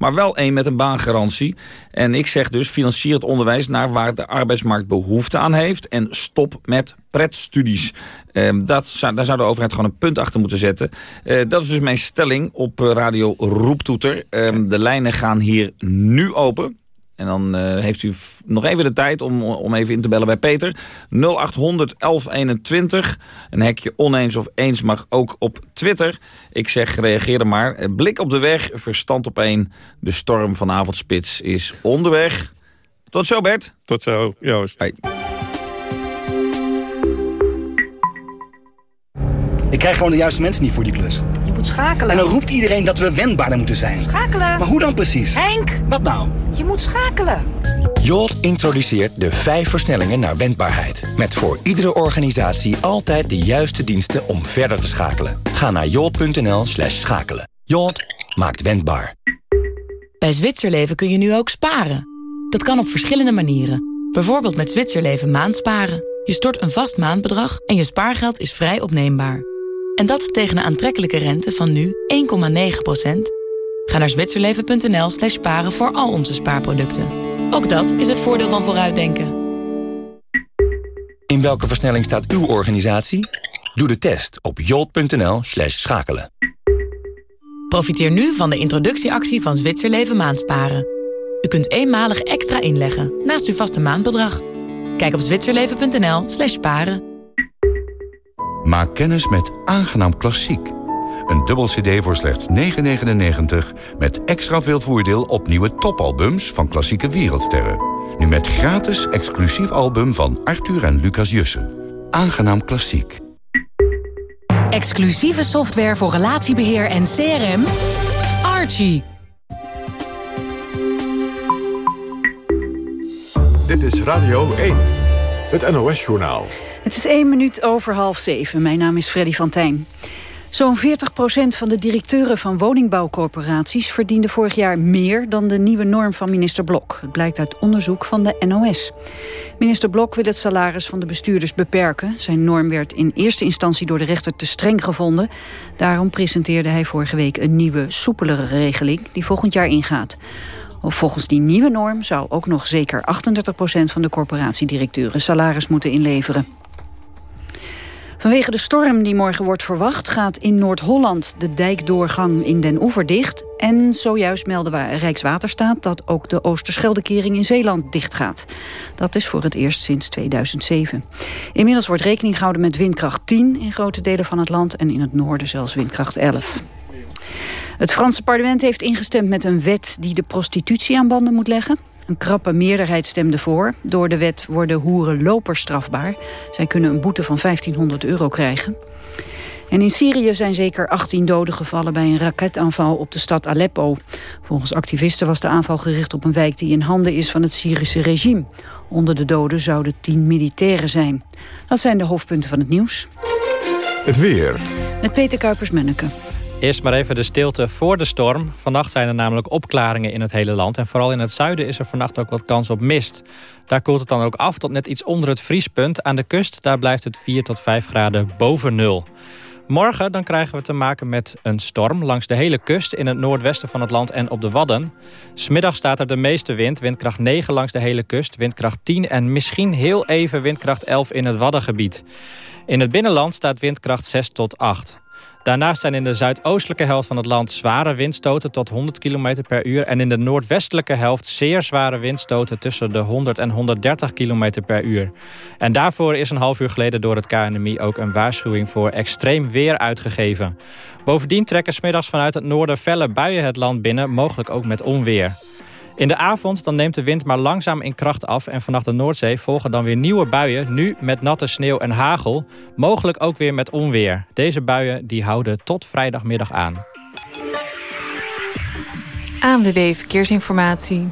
maar wel één met een baangarantie. En ik zeg dus, financier het onderwijs naar waar de arbeidsmarkt behoefte aan heeft. En stop met pretstudies. Uh, dat daar zou de overheid gewoon een punt achter moeten zetten. Uh, dat is dus mijn stelling op eh, radio Roeptoeter. Uh, de lijnen gaan hier nu open. En dan uh, heeft u nog even de tijd om, om even in te bellen bij Peter. 0800 1121. Een hekje oneens of eens mag ook op Twitter. Ik zeg reageer er maar. Blik op de weg, verstand op één. De storm van avondspits is onderweg. Tot zo Bert. Tot zo Joost. Hey. Ik krijg gewoon de juiste mensen niet voor die klus. Moet schakelen. En dan roept iedereen dat we wendbaarder moeten zijn. Schakelen. Maar hoe dan precies? Henk. Wat nou? Je moet schakelen. Jolt introduceert de vijf versnellingen naar wendbaarheid. Met voor iedere organisatie altijd de juiste diensten om verder te schakelen. Ga naar jolt.nl slash schakelen. Jolt maakt wendbaar. Bij Zwitserleven kun je nu ook sparen. Dat kan op verschillende manieren. Bijvoorbeeld met Zwitserleven maandsparen. Je stort een vast maandbedrag en je spaargeld is vrij opneembaar. En dat tegen een aantrekkelijke rente van nu 1,9%. Ga naar zwitserleven.nl slash sparen voor al onze spaarproducten. Ook dat is het voordeel van vooruitdenken. In welke versnelling staat uw organisatie? Doe de test op jolt.nl slash schakelen. Profiteer nu van de introductieactie van Zwitserleven Maandsparen. U kunt eenmalig extra inleggen naast uw vaste maandbedrag. Kijk op zwitserleven.nl slash sparen. Maak kennis met Aangenaam Klassiek. Een dubbel cd voor slechts 9,99... met extra veel voordeel op nieuwe topalbums van klassieke wereldsterren. Nu met gratis exclusief album van Arthur en Lucas Jussen. Aangenaam Klassiek. Exclusieve software voor relatiebeheer en CRM. Archie. Dit is Radio 1. Het NOS-journaal. Het is één minuut over half zeven. Mijn naam is Freddy van Tijn. Zo'n 40% van de directeuren van woningbouwcorporaties... verdiende vorig jaar meer dan de nieuwe norm van minister Blok. Het blijkt uit onderzoek van de NOS. Minister Blok wil het salaris van de bestuurders beperken. Zijn norm werd in eerste instantie door de rechter te streng gevonden. Daarom presenteerde hij vorige week een nieuwe, soepelere regeling... die volgend jaar ingaat. Volgens die nieuwe norm zou ook nog zeker 38% van de corporatiedirecteuren salaris moeten inleveren. Vanwege de storm die morgen wordt verwacht... gaat in Noord-Holland de dijkdoorgang in Den Oever dicht. En zojuist melden we Rijkswaterstaat... dat ook de Oosterscheldekering in Zeeland dichtgaat. Dat is voor het eerst sinds 2007. Inmiddels wordt rekening gehouden met windkracht 10 in grote delen van het land... en in het noorden zelfs windkracht 11. Het Franse parlement heeft ingestemd met een wet die de prostitutie aan banden moet leggen. Een krappe meerderheid stemde voor. Door de wet worden hoeren lopers strafbaar. Zij kunnen een boete van 1500 euro krijgen. En in Syrië zijn zeker 18 doden gevallen bij een raketaanval op de stad Aleppo. Volgens activisten was de aanval gericht op een wijk die in handen is van het Syrische regime. Onder de doden zouden 10 militairen zijn. Dat zijn de hoofdpunten van het nieuws. Het weer. Met Peter Kuipers-Menneke. Eerst maar even de stilte voor de storm. Vannacht zijn er namelijk opklaringen in het hele land. En vooral in het zuiden is er vannacht ook wat kans op mist. Daar koelt het dan ook af tot net iets onder het vriespunt. Aan de kust daar blijft het 4 tot 5 graden boven nul. Morgen dan krijgen we te maken met een storm langs de hele kust... in het noordwesten van het land en op de Wadden. Smiddag staat er de meeste wind, windkracht 9 langs de hele kust... windkracht 10 en misschien heel even windkracht 11 in het Waddengebied. In het binnenland staat windkracht 6 tot 8. Daarnaast zijn in de zuidoostelijke helft van het land zware windstoten tot 100 km per uur. En in de noordwestelijke helft zeer zware windstoten tussen de 100 en 130 km per uur. En daarvoor is een half uur geleden door het KNMI ook een waarschuwing voor extreem weer uitgegeven. Bovendien trekken smiddags vanuit het noorden felle buien het land binnen, mogelijk ook met onweer. In de avond dan neemt de wind maar langzaam in kracht af... en vanaf de Noordzee volgen dan weer nieuwe buien... nu met natte sneeuw en hagel, mogelijk ook weer met onweer. Deze buien die houden tot vrijdagmiddag aan. ANWB Verkeersinformatie.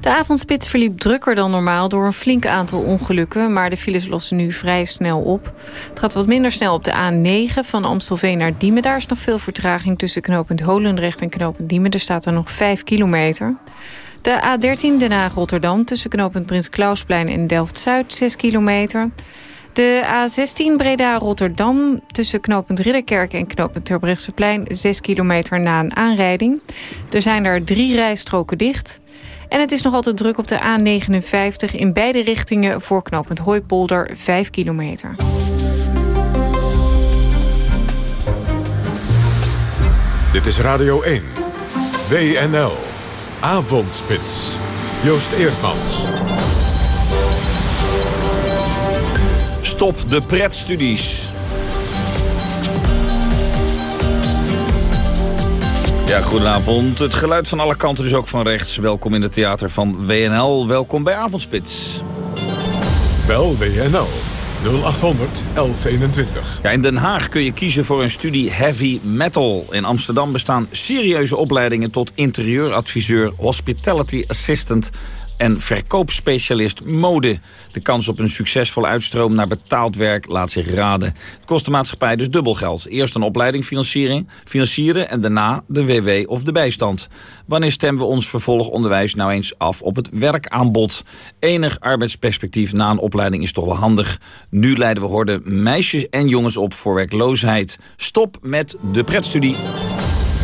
De avondspits verliep drukker dan normaal door een flink aantal ongelukken... maar de files lossen nu vrij snel op. Het gaat wat minder snel op de A9 van Amstelveen naar Diemen. Daar is nog veel vertraging tussen knooppunt Holendrecht en knooppunt Diemen. Er staat er nog 5 kilometer. De A13 Den Haag-Rotterdam tussen knooppunt Prins Klausplein en Delft-Zuid 6 kilometer. De A16 Breda-Rotterdam tussen knooppunt Ridderkerk en knooppunt Terbrechtseplein 6 kilometer na een aanrijding. Er zijn er drie rijstroken dicht. En het is nog altijd druk op de A59 in beide richtingen voor knooppunt Hooipolder 5 kilometer. Dit is Radio 1. WNL. Avondspits. Joost Eerdmans. Stop de pretstudies. Ja, goedenavond. Het geluid van alle kanten, dus ook van rechts. Welkom in het theater van WNL. Welkom bij Avondspits. Bel WNL 0800 1121. Ja, in Den Haag kun je kiezen voor een studie heavy metal. In Amsterdam bestaan serieuze opleidingen tot interieuradviseur, hospitality assistant en verkoopspecialist mode. De kans op een succesvolle uitstroom naar betaald werk laat zich raden. Het kost de maatschappij dus dubbel geld. Eerst een opleiding financieren en daarna de WW of de bijstand. Wanneer stemmen we ons vervolgonderwijs nou eens af op het werkaanbod? Enig arbeidsperspectief na een opleiding is toch wel handig. Nu leiden we horden meisjes en jongens op voor werkloosheid. Stop met de pretstudie.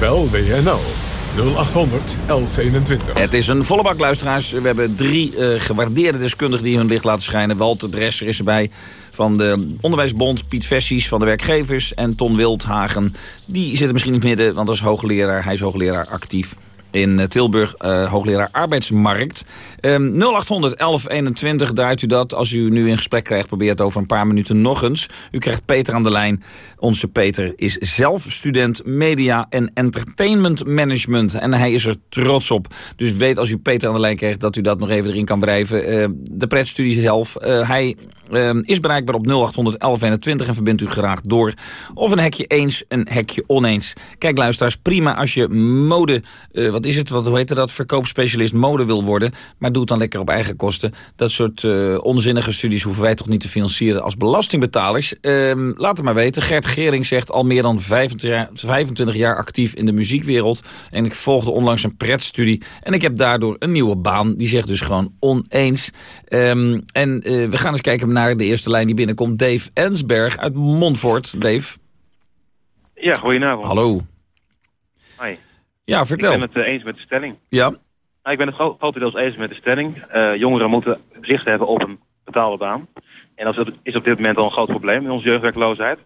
Bel WNL 0800 1121. Het is een volle bak luisteraars. We hebben drie uh, gewaardeerde deskundigen die hun licht laten schijnen. Walter Dresser is erbij van de Onderwijsbond. Piet Vessies van de werkgevers. En Ton Wildhagen. Die zit misschien in het midden, want dat is hoogleraar. Hij is hoogleraar actief in eh, Tilburg, uh, hoogleraar arbeidsmarkt. Um, 0800 1121, draait u dat. Als u nu in gesprek krijgt, probeert over een paar minuten nog eens. U krijgt Peter aan de lijn. Onze Peter is zelf student media en entertainment management. En hij is er trots op. Dus weet als u Peter aan de lijn krijgt dat u dat nog even erin kan bereiken. Uh, de pretstudie zelf. Uh, hij uh, is bereikbaar op 0800 1121 en verbindt u graag door. Of een hekje eens, een hekje oneens. Kijk luisteraars, prima als je mode, uh, wat is het, wat, hoe heet dat, verkoopspecialist mode wil worden. Maar doe het dan lekker op eigen kosten. Dat soort uh, onzinnige studies hoeven wij toch niet te financieren als belastingbetalers. Uh, laat het maar weten. Gert Gering zegt al meer dan 25 jaar, 25 jaar actief in de muziekwereld. En ik volgde onlangs een pretstudie. En ik heb daardoor een nieuwe baan. Die zegt dus gewoon oneens. Um, en uh, we gaan eens kijken naar de eerste lijn die binnenkomt. Dave Ensberg uit Montfort. Dave. Ja, goedenavond. Hallo. Hi. Ja, vertel. Ik ben het uh, eens met de stelling. Ja. Nou, ik ben het gro grotendeels eens met de stelling. Uh, jongeren moeten zicht hebben op een betaalde baan. En dat is op dit moment al een groot probleem in onze jeugdwerkloosheid.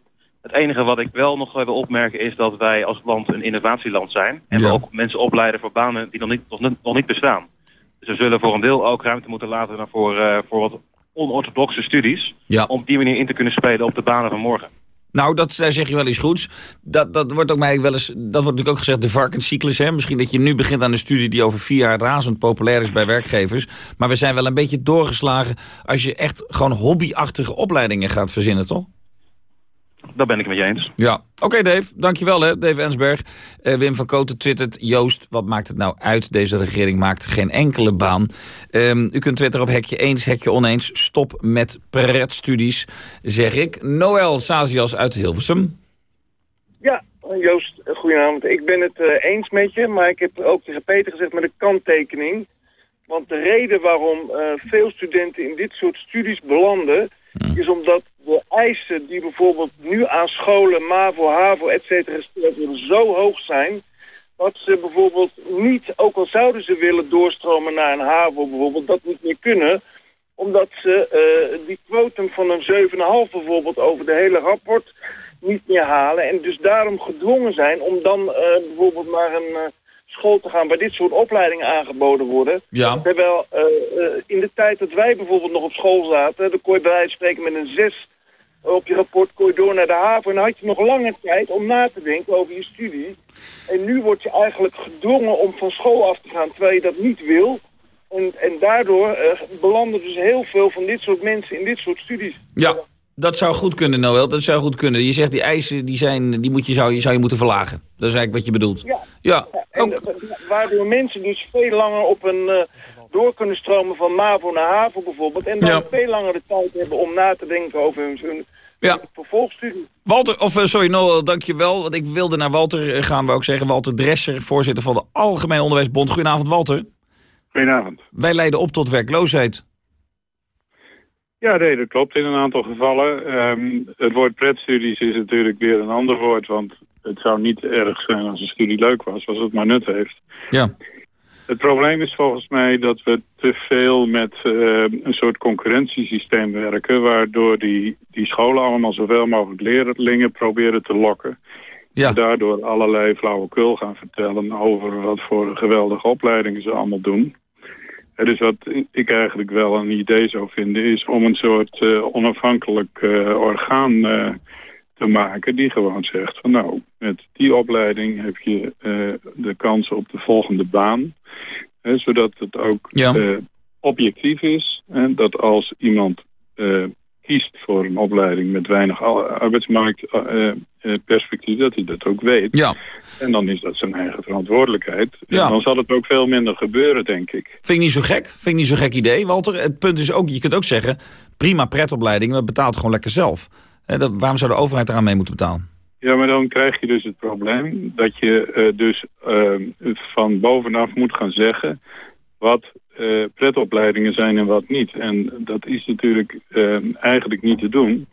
Het enige wat ik wel nog wil opmerken is dat wij als land een innovatieland zijn. En Ja. we ook mensen opleiden voor banen die nog niet, nog, nog niet bestaan. Dus we zullen voor een deel ook ruimte moeten laten naar voor, eh, voor wat onorthodoxe studies. Ja. Om op die manier in te kunnen spelen op de banen van morgen. Nou, dat, daar zeg je wel iets goeds. Dat, dat wordt ook mij wel eens, dat wordt natuurlijk ook gezegd, de varkenscyclus. Hè? Misschien dat je nu begint aan een studie die over vier jaar razend populair is bij werkgevers. Maar we zijn wel een beetje doorgeslagen als je echt gewoon hobbyachtige opleidingen gaat verzinnen, toch? Dat ben ik met je eens. Ja. Oké Dave, dankjewel hè, Dave Ensberg. Eh, Wim van Koten twittert, Joost, wat maakt het nou uit? Deze regering maakt geen enkele baan. Ehm, u kunt twitteren op hekje eens, hekje oneens. Stop met pretstudies, zeg ik. Noël Sazias uit Hilversum. Ja, Joost, goedenavond. Ik ben het eh, eens met je, maar ik heb ook tegen Peter gezegd met een kanttekening. Want de reden waarom eh, veel studenten in dit soort studies belanden... is omdat eisen die bijvoorbeeld nu aan scholen, MAVO, HAVO, et cetera, gesteld worden... zo hoog zijn dat ze bijvoorbeeld niet, ook al zouden ze willen doorstromen naar een HAVO bijvoorbeeld... dat niet meer kunnen, omdat ze eh, die quotum van een 7,5 bijvoorbeeld over de hele rapport niet meer halen. En dus daarom gedwongen zijn om dan eh, bijvoorbeeld naar een eh, school te gaan waar dit soort opleidingen aangeboden worden. Ja. Terwijl in de tijd dat wij bijvoorbeeld nog op school zaten, dan kon je bij wijze van spreken met een 6 op je rapport kon je door naar de haven. En dan had je nog lange tijd om na te denken over je studie. En nu word je eigenlijk gedwongen om van school af te gaan terwijl je dat niet wil. En, en daardoor eh, belanden dus heel veel van dit soort mensen in dit soort studies. Ja, dat zou goed kunnen, Noël. Dat zou goed kunnen. Je zegt die eisen die zijn, die moet je, zou, je, zou je moeten verlagen. Dat is eigenlijk wat je bedoelt. Ja. Ja, En waardoor mensen dus veel langer op een eh, door kunnen stromen van MAVO naar HAVO bijvoorbeeld. En dan Ja. veel langer de tijd hebben om na te denken over hun, hun Ja. vervolgstudie. Walter, of eh, sorry Noël, dankjewel. Want ik wilde naar Walter eh, gaan, we ook zeggen. Walter Dresser, voorzitter van de Algemene Onderwijsbond. Goedenavond, Walter. Goedenavond. Wij leiden op tot werkloosheid. Ja, nee, dat klopt in een aantal gevallen. Ehm, het woord pretstudies is natuurlijk weer een ander woord, want het zou niet erg zijn als een studie leuk was, als het maar nut heeft. Ja. Het probleem is volgens mij dat we te veel met eh, een soort concurrentiesysteem werken, waardoor die, die scholen allemaal zoveel mogelijk leerlingen proberen te lokken. Ja. En daardoor allerlei flauwekul gaan vertellen over wat voor geweldige opleidingen ze allemaal doen. Hè, dus wat ik eigenlijk wel een idee zou vinden is om een soort eh, onafhankelijk eh, orgaan te maken die gewoon zegt van nou, met die opleiding heb je eh, de kans op de volgende baan. Hè, zodat het ook eh, objectief is. En dat als iemand eh, kiest voor een opleiding met weinig arbeidsmarktperspectief, dat hij dat ook weet. Ja. En dan is dat zijn eigen verantwoordelijkheid. Ja. En dan zal het ook veel minder gebeuren, denk ik. Vind ik niet zo gek. Vind ik niet zo gek idee, Walter. Het punt is ook, je kunt ook zeggen... prima pretopleiding, maar betaalt gewoon lekker zelf. Dat, waarom zou de overheid eraan mee moeten betalen? Ja, maar dan krijg je dus het probleem dat je eh, dus eh, van bovenaf moet gaan zeggen wat eh, pretopleidingen zijn en wat niet. En dat is natuurlijk eh, eigenlijk niet te doen.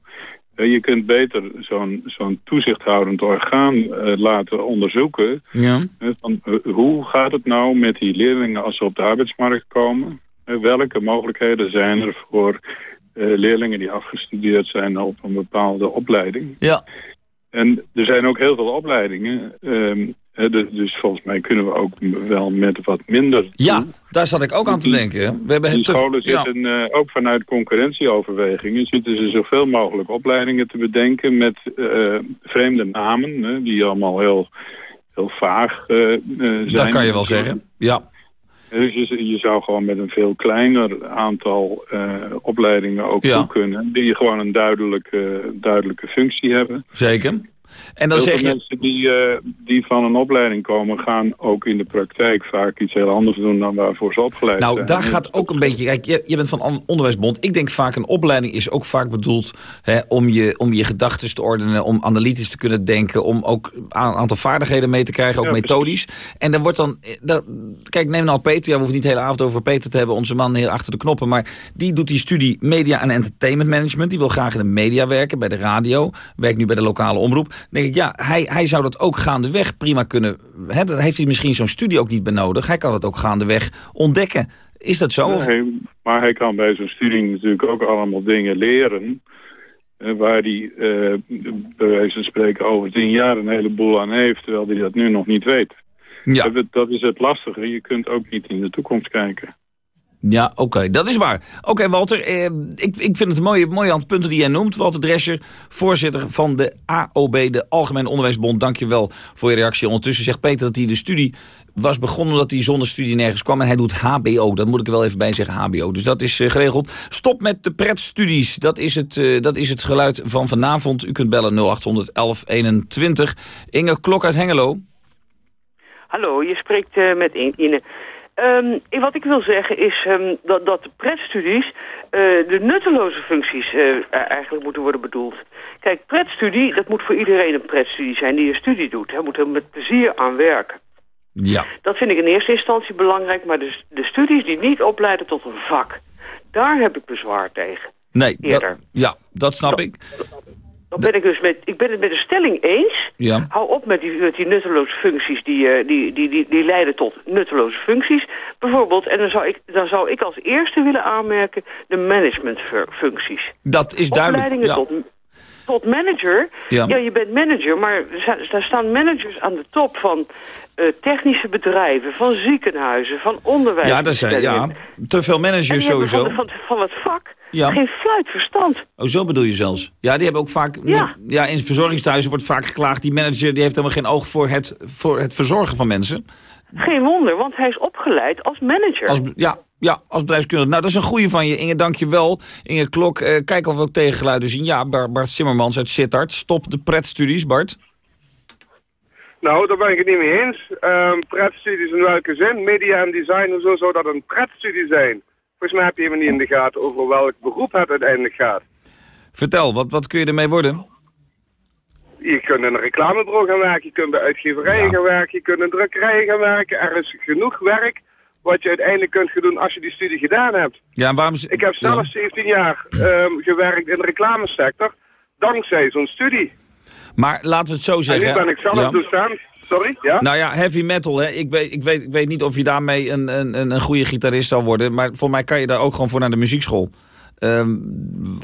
Eh, je kunt beter zo'n zo'n toezichthoudend orgaan laten onderzoeken. Ja. Van, hoe gaat het nou met die leerlingen als ze op de arbeidsmarkt komen? Welke mogelijkheden zijn er voor leerlingen die afgestudeerd zijn op een bepaalde opleiding? Ja. En er zijn ook heel veel opleidingen. ehm, dus, dus volgens mij kunnen we ook wel met wat minder... Ja, daar zat ik ook aan te denken. We hebben te- scholen ja. zitten eh, ook vanuit concurrentieoverwegingen... zitten ze zoveel mogelijk opleidingen te bedenken met eh, vreemde namen... Die allemaal heel, heel vaag eh, eh, zijn. Dat kan je wel zeggen, ja. Dus je, je zou gewoon met een veel kleiner aantal eh, opleidingen ook Ja. toe kunnen... die gewoon een duidelijke, duidelijke functie hebben. Zeker. En dan zeg veel je... mensen die, eh, die van een opleiding komen... gaan ook in de praktijk vaak iets heel anders doen dan waarvoor ze opgeleid Nou, zijn. daar gaat ook een beetje... Kijk, je, je bent van An- Onderwijsbond. Ik denk vaak een opleiding is ook vaak bedoeld... Hè, om je, om je gedachten te ordenen, om analytisch te kunnen denken... om ook een aantal vaardigheden mee te krijgen, ook Ja, methodisch. En dan wordt dan... eh, Dat, kijk, neem nou Peter. Ja, we hoeven niet de hele avond over Peter te hebben. Onze man hier achter de knoppen. Maar die doet die studie Media en Entertainment Management. Die wil graag in de media werken, bij de radio. Werkt nu bij de lokale omroep. Denk ik, ja, hij, hij zou dat ook gaandeweg prima kunnen... Hè, dan heeft hij misschien zo'n studie ook niet benodigd. Hij kan het ook gaandeweg ontdekken. Is dat zo? Nee, maar hij kan bij zo'n studie natuurlijk ook allemaal dingen leren... eh, waar hij eh, bij wijze van spreken over tien jaar een heleboel aan heeft... terwijl hij dat nu nog niet weet. Ja. Dat, dat is het lastige. Je kunt ook niet in de toekomst kijken. Ja, oké, dat is waar. Oké, Walter, eh, ik, ik vind het mooie, mooie aantal punten die jij noemt. Walter Drescher, voorzitter van de AOB, de Algemene Onderwijsbond. Dank je wel voor je reactie. Ondertussen zegt Peter dat hij de studie was begonnen... omdat hij zonder studie nergens kwam. En hij doet HBO, dat moet ik er wel even bij zeggen, HBO. Dus dat is eh, geregeld. Stop met de pretstudies. Dat is, het, eh, dat is het geluid van vanavond. U kunt bellen 0800 1121. Inge Klok uit Hengelo. Hallo, je spreekt eh, met In- En wat ik wil zeggen is ehm, dat, dat de pretstudies eh, de nutteloze functies eh, eigenlijk moeten worden bedoeld. Kijk, pretstudie, dat moet voor iedereen een pretstudie zijn die een studie doet. Hij moet er met plezier aan werken. Ja. Dat vind ik in eerste instantie belangrijk, maar de, de studies die niet opleiden tot een vak, daar heb ik bezwaar tegen. Nee, dat, Eerder. ja, dat snap ik. Dan ben ik dus met, ik ben het met de stelling eens. Ja. Hou op met die, met die nutteloze functies die, eh, die, die, die, die leiden tot nutteloze functies. Bijvoorbeeld, en dan zou ik, dan zou ik als eerste willen aanmerken de managementfuncties. Dat is duidelijk. Opleidingen Ja. tot, tot manager. Ja. Ja. je bent manager, maar daar staan managers aan de top van eh, technische bedrijven, van ziekenhuizen, van onderwijs. Ja, dat zijn, ja, te veel managers sowieso. Van, van, van het vak Ja. geen fluit verstand. Oh, zo bedoel je zelfs. Ja, die hebben ook vaak... Ja. ja in verzorgingstehuizen wordt vaak geklaagd... die manager die heeft helemaal geen oog voor het, voor het verzorgen van mensen. Geen wonder, want hij is opgeleid als manager. Als, ja, ja, als bedrijfskundige. Nou, dat is een goede van je, Inge. Dank je wel. Inge Klok, eh, kijk of we ook tegengeluiden zien. Ja, Bar- Bart Simmermans uit Sittard. Stop de pretstudies, Bart. Nou, daar ben ik het niet mee eens. Ehm pretstudies in welke zin? Media en design, hoezo zou dat een pretstudie zijn? Volgens mij heb je helemaal niet in de gaten over welk beroep het uiteindelijk gaat. Vertel, wat, wat kun je ermee worden? Je kunt in een reclamebureau gaan werken, je kunt bij uitgeverijen gaan werken, je kunt in drukkerijen gaan werken. Er is genoeg werk wat je uiteindelijk kunt gaan doen als je die studie gedaan hebt. Ja, en waarom... Ik heb zelf 17 jaar ehm, gewerkt in de reclamesector, dankzij zo'n studie. Maar laten we het zo En zeggen. nu ben ik zelf Ja. docent. Sorry, ja? Nou ja, heavy metal, hè. Ik, weet, ik, weet, ik weet niet of je daarmee een, een, een goede gitarist zal worden. Maar voor mij kan je daar ook gewoon voor naar de muziekschool. Ehm,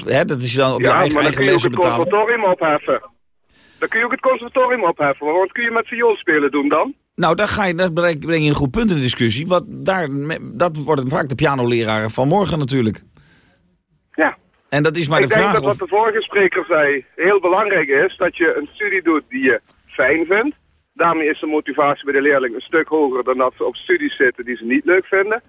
hè, dat is je dan op je ja, eigen, maar dan eigen kun je ook het conservatorium opheffen. Dan kun je ook het conservatorium opheffen. Maar wat kun je met viool spelen doen dan? Nou, daar, ga je, daar breng je een goed punt in de discussie. Wat daar, dat worden vaak de pianoleraren van morgen natuurlijk. Ja. En dat is maar ik de denk vraag dat wat de vorige spreker zei heel belangrijk is, dat je een studie doet die je fijn vindt. Daarmee is de motivatie bij de leerling een stuk hoger dan dat ze op studies zitten die ze niet leuk vinden.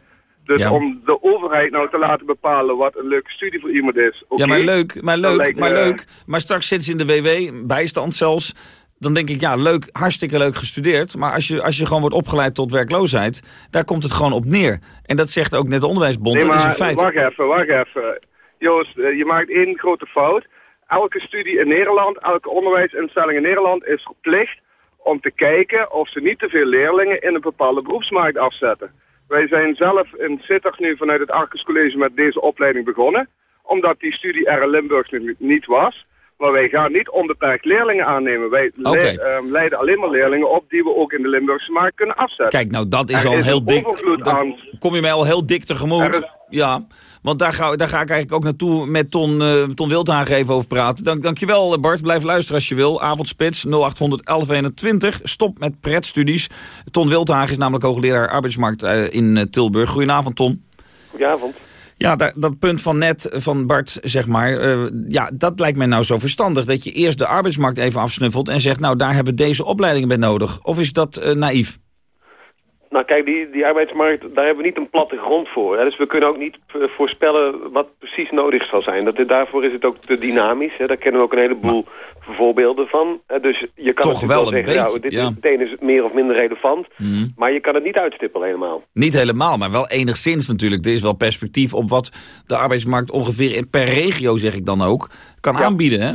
Dus Ja. om de overheid nou te laten bepalen wat een leuke studie voor iemand is. Ja, maar leuk, maar leuk, lijkt maar me- leuk. Maar straks zitten ze in de WW, bijstand zelfs. Dan denk ik, ja, leuk, hartstikke leuk gestudeerd. Maar als je, als je gewoon wordt opgeleid tot werkloosheid... daar komt het gewoon op neer. En dat zegt ook net de Onderwijsbond, Nee, dat is maar een feit. wacht even, wacht even. Joost, eh, je maakt één grote fout. Elke studie in Nederland, elke onderwijsinstelling in Nederland is verplicht om te kijken of ze niet te veel leerlingen in een bepaalde beroepsmarkt afzetten. Wij zijn zelf in Sittard nu vanuit het Arcus College met deze opleiding begonnen, omdat die studie er in Limburg niet was. Maar wij gaan niet onbeperkt leerlingen aannemen. Wij le- ehm, leiden alleen maar leerlingen op die we ook in de Limburgse markt kunnen afzetten. Kijk, nou, dat is Er al is heel dik. aan kom je mij al heel dik tegemoet. Ja, want daar ga, daar ga ik eigenlijk ook naartoe met Ton, eh Ton Wildhagen even over praten. Dank, dankjewel Bart, blijf luisteren als je wil. Avondspits 0800 1121. Stop met pretstudies. Ton Wildhagen is namelijk hoogleraar arbeidsmarkt eh, in eh, Tilburg. Goedenavond Ton. Goedenavond. Ja, dat punt van net van Bart, zeg maar, eh, ja, dat lijkt mij nou zo verstandig. Dat je eerst de arbeidsmarkt even afsnuffelt en zegt, nou, daar hebben deze opleidingen bij nodig. Of is dat eh, naïef? Nou kijk, die, die arbeidsmarkt, daar hebben we niet een platte grond voor. Hè? Dus we kunnen ook niet eh, voorspellen wat precies nodig zal zijn. Dat, daarvoor is het ook te dynamisch. Hè? Daar kennen we ook een heleboel voorbeelden van. Hè? Dus je kan Toch wel zeggen, nou, beetje, dit ja. is, meteen is meer of minder relevant. Mhm. Maar je kan het niet uitstippelen helemaal. Niet helemaal, maar wel enigszins natuurlijk. Er is wel perspectief op wat de arbeidsmarkt ongeveer per regio, zeg ik dan ook, kan aanbieden. Hè?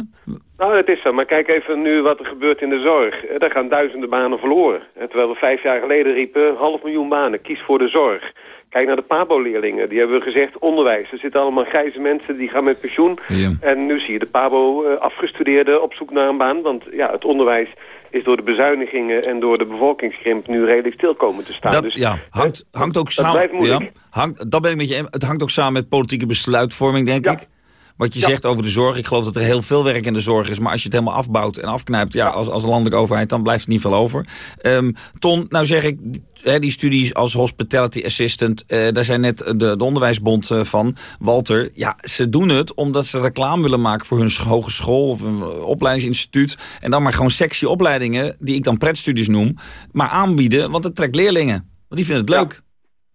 Nou, dat is zo. Maar kijk even nu wat er gebeurt in de zorg. Eh, Daar gaan duizenden banen verloren. Eh, Terwijl we vijf jaar geleden riepen, half miljoen banen, kies voor de zorg. Kijk naar de PABO-leerlingen. Die hebben gezegd, onderwijs. Er zitten allemaal grijze mensen, die gaan met pensioen. En nu zie je de PABO-afgestudeerden op zoek naar een baan. Want ja, het onderwijs is door de bezuinigingen en door de bevolkingskrimp nu redelijk stil komen te staan. Dat dus, ja, hangt, hangt ook dat samen. blijft moeilijk. Ja, hangt, dat ben ik met je. Het hangt ook samen met politieke besluitvorming, denk ik. Wat je zegt over de zorg. Ik geloof dat er heel veel werk in de zorg is. Maar als je het helemaal afbouwt en afknijpt, ja, als, als landelijke overheid, dan blijft er niet veel over. Ehm, Ton, nou zeg ik, hè, die studies als hospitality assistant, eh, daar zijn net de, de onderwijsbond eh, van, Walter. Ja, ze doen het omdat ze reclame willen maken voor hun sch- hogeschool of een eh, opleidingsinstituut. En dan maar gewoon sexy opleidingen, die ik dan pretstudies noem, maar aanbieden, want het trekt leerlingen. Want die vinden het leuk.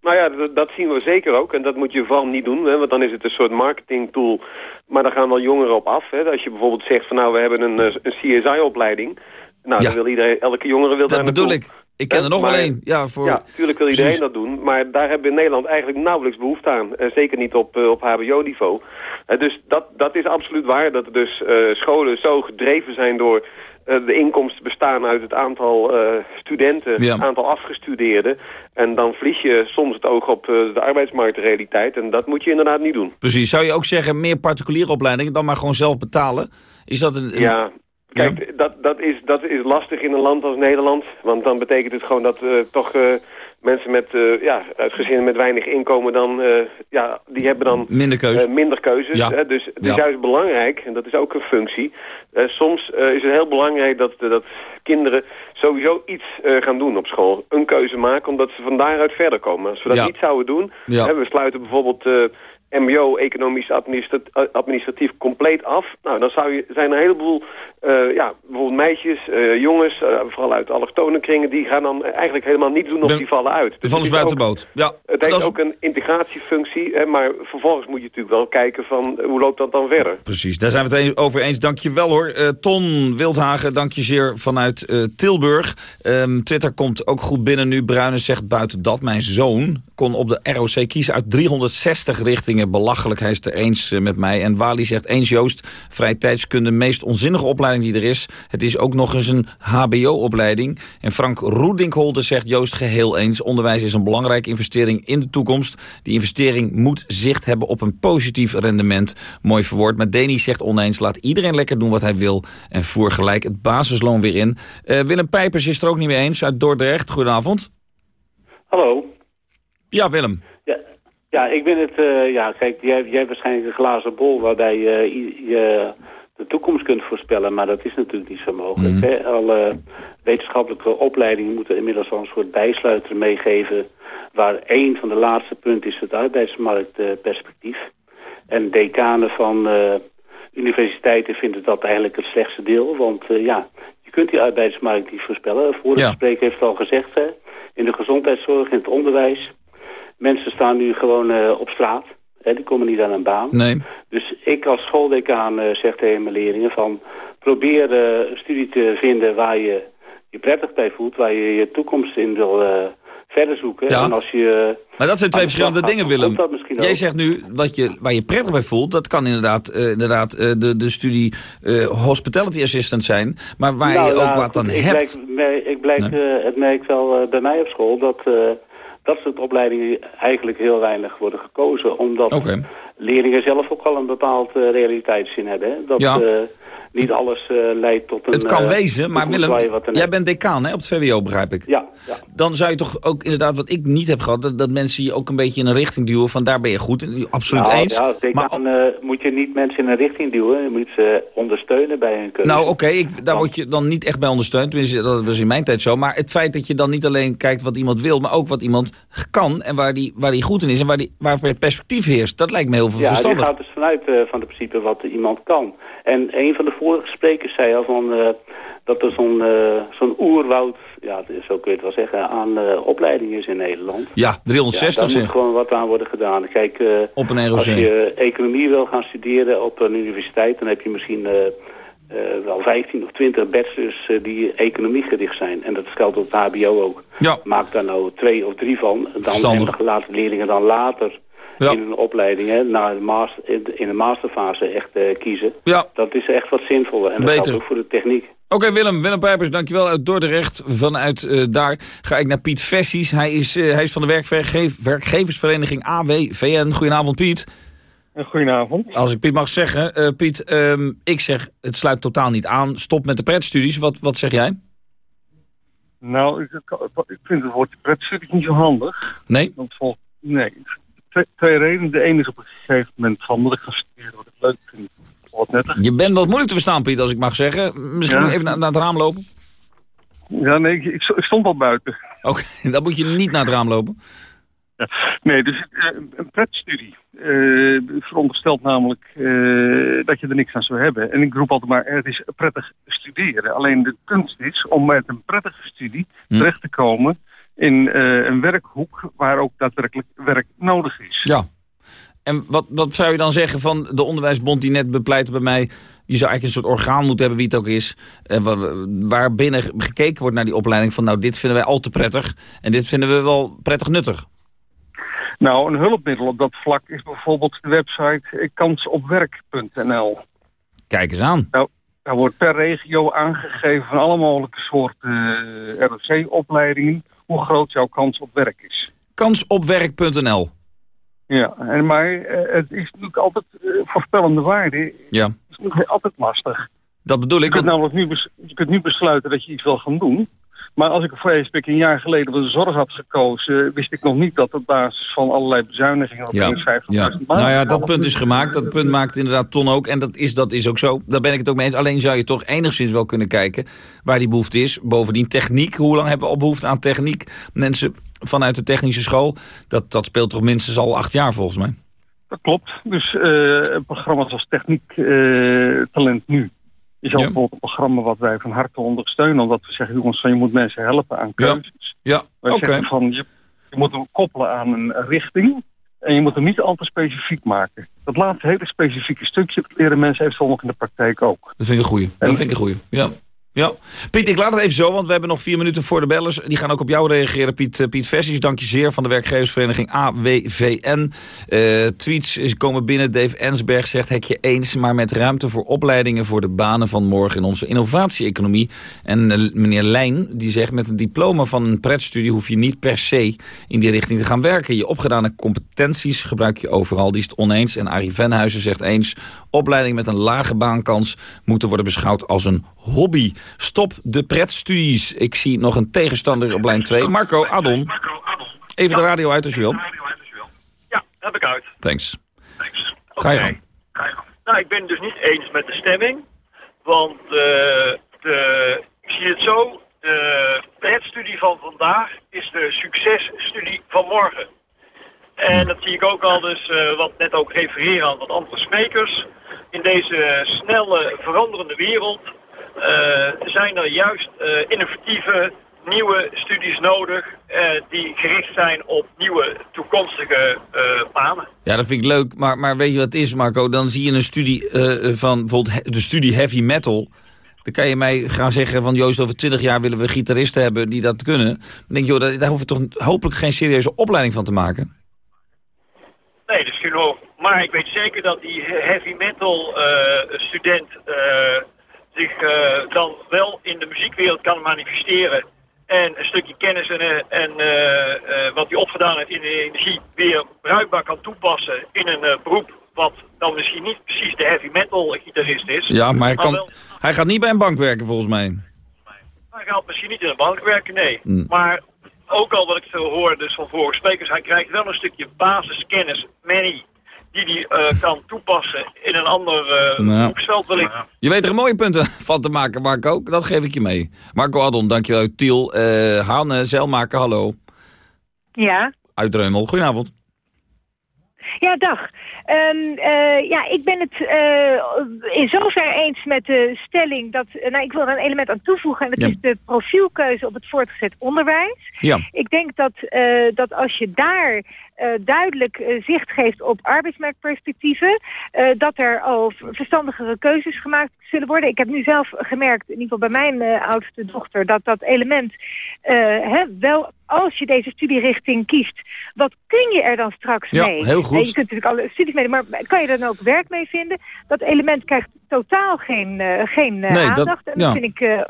Nou ja, dat, dat zien we zeker ook. En dat moet je vooral niet doen, hè, want dan is het een soort marketingtool. Maar daar gaan wel jongeren op af. Hè. Als je bijvoorbeeld zegt van nou, we hebben een, eh, een CSI-opleiding. Nou, dan wil iedereen, elke jongere wil daar Dat bedoel ik. Ik ken er nog maar- wel één. Ja, voor... Ja, natuurlijk wil iedereen Precies. dat doen. Maar daar hebben we in Nederland eigenlijk nauwelijks behoefte aan. En zeker niet op, eh, op hbo-niveau. Eh, dus dat, dat is absoluut waar. Dat er dus eh, scholen zo gedreven zijn door... eh, de inkomsten bestaan uit het aantal eh, studenten, Ja. het aantal afgestudeerden. En dan verlies je soms het oog op eh, de arbeidsmarktrealiteit. En dat moet je inderdaad niet doen. Precies. Zou je ook zeggen, meer particuliere opleidingen, dan maar gewoon zelf betalen? Is dat een... een- Ja, kijk, dat, dat, is, dat is lastig in een land als Nederland. Want dan betekent het gewoon dat toch mensen met, eh, ja, uit gezinnen met weinig inkomen dan, eh, ja, die hebben dan Minder eh, minder keuzes. Ja. Hè? Dus het is Ja. juist belangrijk, en dat is ook een functie. soms is het heel belangrijk dat, dat kinderen sowieso iets gaan doen op school. Een keuze maken, omdat ze van daaruit verder komen. Als we dat Ja. niet zouden doen, hè, we sluiten bijvoorbeeld... MBO, economisch administrat- administratief, compleet af. Nou, dan zou je, zijn er een heleboel, eh, ja, bijvoorbeeld meisjes, eh, jongens, eh, vooral uit allochtone kringen, die gaan dan eigenlijk helemaal niets doen of De- die vallen uit. Dus de is ook- buitenboot. Ja, het heeft ook een integratiefunctie, hè, maar vervolgens moet je natuurlijk wel kijken van hoe loopt dat dan verder. Precies, daar zijn we het over eens. Dank je wel hoor. Ton Wildhagen, dank je zeer vanuit Tilburg. Ehm, Twitter komt ook goed binnen nu. Bruine zegt buiten dat. Mijn zoon kon op de ROC kiezen uit 360 richtingen. Belachelijk, hij is het er eens eh, met mij. En Wali zegt eens Joost, vrije tijdskunde, meest onzinnige opleiding die er is. Het is ook nog eens een hbo-opleiding. En Frank Roedinkholder zegt Joost geheel eens. Onderwijs is een belangrijke investering in de toekomst. Die investering moet zicht hebben op een positief rendement. Mooi verwoord. Maar Deni zegt oneens, laat iedereen lekker doen wat hij wil. En voer gelijk het basisloon weer in. Eh, Willem Pijpers is er ook niet mee eens uit Dordrecht. Goedenavond. Hallo. Ja, Willem. Ja, ja ik ben het... eh, ja, kijk, jij, jij hebt waarschijnlijk een glazen bol waarbij je, je de toekomst kunt voorspellen. Maar dat is natuurlijk niet zo mogelijk. Hè. Alle wetenschappelijke opleidingen moeten inmiddels al een soort bijsluiter meegeven... waar één van de laatste punten is het arbeidsmarktperspectief. en decanen van eh, universiteiten vinden dat eigenlijk het slechtste deel. Want eh, ja, je kunt die arbeidsmarkt niet voorspellen. Vorige Ja. spreker heeft het al gezegd, hè, in de gezondheidszorg, in het onderwijs. Mensen staan nu gewoon eh, op straat. Hè, die komen niet aan een baan. Nee. Dus ik als schooldecaan uh, zeg tegen mijn leerlingen van... probeer uh, een studie te vinden waar je je prettig bij voelt... waar je je toekomst in wil uh, verder zoeken. Ja. En als je, Maar dat zijn twee verschillende gaat, dingen, Willem. Jij ook. zegt nu wat je, waar je prettig bij voelt. Dat kan inderdaad, eh, inderdaad eh, de, de studie eh, hospitality assistant zijn. Maar waar Nou, je ook nou, wat aan ik hebt. Blijk, ik blijk, eh, het merk wel eh, bij mij op school dat eh, dat soort opleidingen eigenlijk heel weinig worden gekozen. Omdat leerlingen zelf ook al een bepaald eh, realiteitszin hebben. Hè? Dat Ja. Niet alles eh, leidt tot een... Het kan eh, wezen, maar je Willem, jij bent decaan hè, op het VWO, begrijp ik. Ja, ja. Dan zou je toch ook inderdaad, wat ik niet heb gehad... dat, dat mensen je ook een beetje in een richting duwen van daar ben je goed in. Absoluut nou, eens. Ja, als decaan eh, moet je niet mensen in een richting duwen. Je moet ze ondersteunen bij hun keuze. Nou, oké, daar word je dan niet echt bij ondersteund. Tenminste, dat was in mijn tijd zo. Maar het feit dat je dan niet alleen kijkt wat iemand wil... maar ook wat iemand kan en waar die, waar die goed in is... en waar, die, waar perspectief heerst. Dat lijkt me heel veel Ja, verstandig. gaat dus vanuit van het principe wat iemand kan. En een van de vorige sprekers zei al van, eh, dat er zo'n eh, zo'n oerwoud, ja, zo kun je het wel zeggen, aan eh, opleidingen is in Nederland. Ja, 360 ja, daar moet gewoon wat aan worden gedaan. Kijk, Op een ROC. als je economie wil gaan studeren op een universiteit, dan heb je misschien wel 15 of 20 bachelors eh, die economie gericht zijn. En dat geldt op het hbo ook. Ja. Maak daar nou twee of drie van. Dan Verstandig. en laten leerlingen dan later Ja. in een opleiding, hè, naar de master, in de- masterfase echt eh, kiezen. Ja. Dat is echt wat zinvoller. En dat Beter. geldt ook voor de techniek. Oké, Willem. Willem Pijpers, dankjewel uit Dordrecht. Vanuit eh, daar ga ik naar Piet Vessies. Hij is, eh, hij is van de werkvergeef- werkgeversvereniging AWVN. Goedenavond, Piet. Goedenavond. Als ik Piet mag zeggen. eh, Piet, ehm, ik zeg het sluit totaal niet aan. Stop met de pretstudies. Wat, wat zeg jij? Nou, ik, ik vind het woord pretstudie niet zo handig. Nee? Want vol, nee. Twee, twee redenen. De ene is op een gegeven moment van moet ik gaan studeren wat ik leuk vind. Wat nuttig. Je bent wat moeilijk te verstaan, Piet, als ik mag zeggen. Misschien Ja. even naar, naar het raam lopen? Ja, nee, ik, ik stond al buiten. Oké, dan moet je niet naar het raam lopen. Nee, dus eh, een pretstudie eh, veronderstelt namelijk eh, dat je er niks aan zou hebben. En ik roep altijd maar, het is prettig studeren. Alleen de kunst is om met een prettige studie Hm. terecht te komen in eh, een werkhoek waar ook daadwerkelijk werk nodig is. Ja. En wat, wat zou je dan zeggen van de onderwijsbond die net bepleitte bij mij... je zou eigenlijk een soort orgaan moeten hebben, wie het ook is... eh, wa- waar binnen gekeken wordt naar die opleiding van... nou, dit vinden wij al te prettig en dit vinden we wel prettig nuttig. Nou, een hulpmiddel op dat vlak is bijvoorbeeld de website kansopwerk.nl. Kijk eens aan. Nou, daar wordt per regio aangegeven van alle mogelijke soorten eh, ROC-opleidingen hoe groot jouw kans op werk is. Kansopwerk.nl. Ja, en maar eh, het is natuurlijk altijd eh, voorspellende waarde. Ja, is natuurlijk altijd lastig. dat bedoel Je ik. kunt namelijk nu, je kunt nu besluiten dat je iets wil gaan doen. Maar als ik voor ESPIC een jaar geleden voor de zorg had gekozen... wist ik nog niet dat op basis van allerlei bezuinigingen... op Ja, 50.000 ja. Nou ja, dat punt is gemaakt. Dat punt maakt inderdaad Ton ook. En dat is, dat is ook zo. Daar ben ik het ook mee eens. Alleen zou je toch enigszins wel kunnen kijken waar die behoefte is. Bovendien techniek. Hoe lang hebben we al behoefte aan techniek? Mensen vanuit de technische school. Dat, dat speelt toch minstens al acht jaar volgens mij. Dat klopt. Dus eh programma's als Techniek eh, Talent Nu... is Ja. bijvoorbeeld een programma wat wij van harte ondersteunen. Omdat we zeggen, jongens, van, je moet mensen helpen aan keuzes. Ja, Wij oké. zeggen van, je, je moet hem koppelen aan een richting... en je moet hem niet al te specifiek maken. Dat laatste hele specifieke stukje... dat leren mensen eventueel nog in de praktijk ook. Dat vind ik een goeie. Dat vind ik een goeie. Ja. Ja. Piet, ik laat het even zo, want we hebben nog vier minuten voor de bellers. Die gaan ook op jou reageren, Piet, eh, Piet Versies. Dank je zeer van de werkgeversvereniging AWVN. Eh, tweets komen binnen. Dave Ensberg zegt, hekje eens, maar met ruimte voor opleidingen voor de banen van morgen in onze innovatie-economie. En eh, meneer Lijn, die zegt, met een diploma van een pretstudie hoef je niet per se in die richting te gaan werken. Je opgedane competenties gebruik je overal. Die is het oneens. En Arie Venhuizen zegt eens, opleiding met een lage baankans moeten worden beschouwd als een hobby. Stop de pretstudies. Ik zie nog een tegenstander op lijn 2. Marco, Adon. Even de radio uit als je wil. Ja, heb ik uit. Thanks. Ga je gang. Nou ik ben het dus niet eens met de stemming. Want eh, de, ik zie het zo, de pretstudie van vandaag is de successtudie van morgen. En dat zie ik ook al dus, eh, wat net ook refereren aan wat andere sprekers. In deze snelle, veranderende wereld zijn er juist eh, innovatieve, nieuwe studies nodig... eh, die gericht zijn op nieuwe, toekomstige eh, banen. Ja, dat vind ik leuk. Maar, maar weet je wat het is, Marco? Dan zie je een studie eh, van bijvoorbeeld de studie heavy metal. Dan kan je mij gaan zeggen van Joost, over 20 jaar willen we gitaristen hebben die dat kunnen. Dan denk je, joh, daar, daar hoeven we toch hopelijk geen serieuze opleiding van te maken. Nee, dat is genoeg. Maar ik weet zeker dat die heavy metal eh, student eh, zich eh, dan wel in de muziekwereld kan manifesteren. En een stukje kennis en, eh, en eh, wat hij opgedaan heeft in de energie weer bruikbaar kan toepassen in een beroep wat dan misschien niet precies de heavy metal gitarist is. Ja, maar hij, kan, wel- hij gaat niet bij een bank werken volgens mij. hij gaat misschien niet in de bank werken, nee. Hmm. Maar ook al wat ik veel hoor dus van vorige sprekers, hij krijgt wel een stukje basiskennis, many, die hij eh, kan toepassen in een ander eh Nou. beroepsveld wellicht. Je weet er een mooie punten van te maken, Marco. Dat geef ik je mee. Marco Adon, dankjewel. Tiel, eh Hanne, Zelmaker, hallo. Ja, Uit Reumel, goedenavond. ja dag. Ehm, eh, ja, ik ben het eh, in zover eens met de stelling dat... nou, ik wil er een element aan toevoegen en dat Ja. is de profielkeuze op het voortgezet onderwijs. Ja. Ik denk dat, eh, dat als je daar duidelijk eh, zicht geeft op arbeidsmarktperspectieven... eh, dat er al verstandigere keuzes gemaakt zullen worden. Ik heb nu zelf gemerkt, in ieder geval bij mijn eh, oudste dochter... dat dat element eh, hè, wel, als je deze studierichting kiest... wat kun je er dan straks Ja, mee? heel goed. Je kunt natuurlijk alle studies mee, maar kan je er dan ook werk mee vinden? Dat element krijgt totaal geen, eh, geen eh, Nee, dat- aandacht. en dat ja. vind ik eh,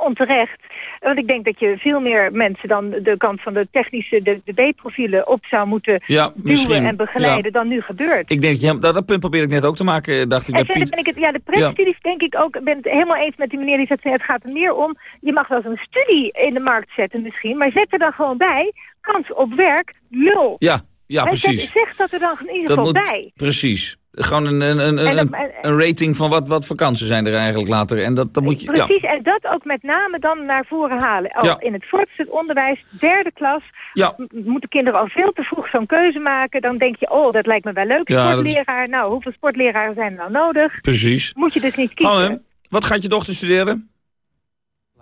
onterecht. Want ik denk dat je veel meer mensen dan de kant van de technische, de, de B-profielen op zou moeten Ja, duwen en begeleiden ja. dan nu gebeurt. Ik denk, ja, dat, dat punt probeer ik net ook te maken, dacht ik En bij Piet. ben ik het, ja, de presstudies denk ik ook, ik ben het helemaal eens met die meneer die zegt, het gaat er meer om, je mag wel eens een studie in de markt zetten misschien, maar zet er dan gewoon bij, kans op werk, nul. Ja, ja zet- precies. Zeg dat er dan in ieder geval moet, bij. precies. Gewoon een, een, een, En een, rating van wat, wat vakanties zijn er eigenlijk later. En dat, dat moet je, ja. Precies, en dat ook met name dan naar voren halen. Al Ja. in het voortgezet onderwijs, derde klas, Ja. moeten kinderen al veel te vroeg zo'n keuze maken. Dan denk je, oh, dat lijkt me wel leuk, is- sportleraar. Nou, hoeveel sportleraren zijn er nou nodig? Precies. Moet je dus niet kiezen. Anne, wat gaat je dochter studeren?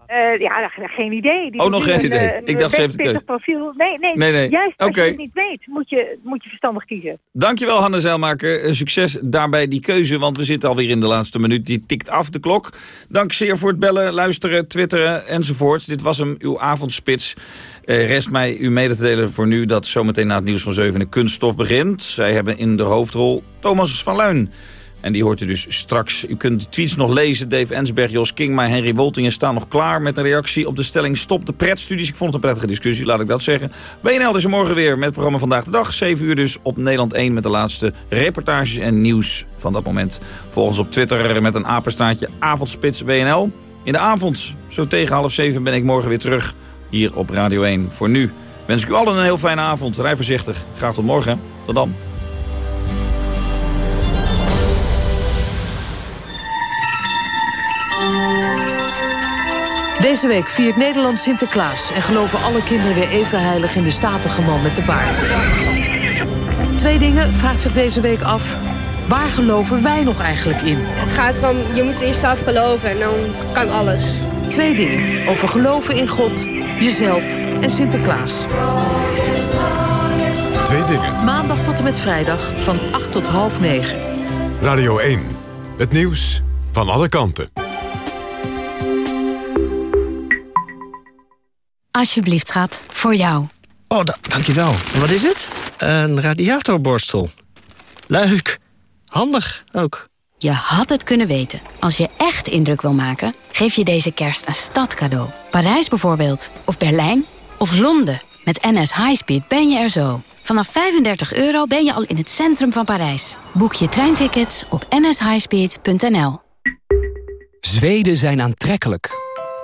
Eh, ja, geen idee. Die Oh, nog geen een, idee. eh, een Ik dacht, ze heeft de profiel. Nee, nee, Nee, nee. juist als je het niet weet, moet je, moet je verstandig kiezen. Dankjewel, Hanne Zeilmaker. Eh, Succes daarbij die keuze, want we zitten alweer in de laatste minuut. Die tikt af de klok. Dank zeer voor het bellen, luisteren, twitteren enzovoorts. Dit was hem, uw avondspits. Eh, rest mij u mede te delen voor nu dat zometeen na het nieuws van 7 de kunststof begint. Zij hebben in de hoofdrol Thomas van Luin. En die hoort u dus straks. U kunt de tweets nog lezen. Dave Ensberg, Jos Kingma, Henry Woltingen staan nog klaar met een reactie op de stelling Stop de pretstudies. Ik vond het een prettige discussie, laat ik dat zeggen. WNL is er morgen weer met het programma Vandaag de Dag. 7 uur dus op Nederland 1 met de laatste reportages en nieuws van dat moment. Volg ons op Twitter met een apenstaartje Avondspits WNL. In de avond, zo tegen half zeven, ben ik morgen weer terug hier op Radio 1. Voor nu wens ik u allen een heel fijne avond. Rij voorzichtig. Graag tot morgen. Tot dan. Deze week viert Nederland Sinterklaas en geloven alle kinderen weer even heilig in de statige man met de baard. Twee dingen vraagt zich deze week af. Waar geloven wij nog eigenlijk in? Het gaat erom, je moet in jezelf geloven en dan kan alles. Twee dingen over geloven in God, jezelf en Sinterklaas. Twee dingen. Maandag tot en met vrijdag van 8 tot half 9. Radio 1. Het nieuws van alle kanten. Alsjeblieft, schat. Voor jou. Oh, da dankjewel. En wat is het? Een radiatorborstel. Leuk. Handig ook. Je had het kunnen weten. Als je echt indruk wil maken, geef je deze kerst een stadcadeau. Parijs bijvoorbeeld. Of Berlijn. Of Londen. Met NS Highspeed ben je er zo. Vanaf 35 euro ben je al in het centrum van Parijs. Boek je treintickets op nshighspeed.nl. Zweden zijn aantrekkelijk.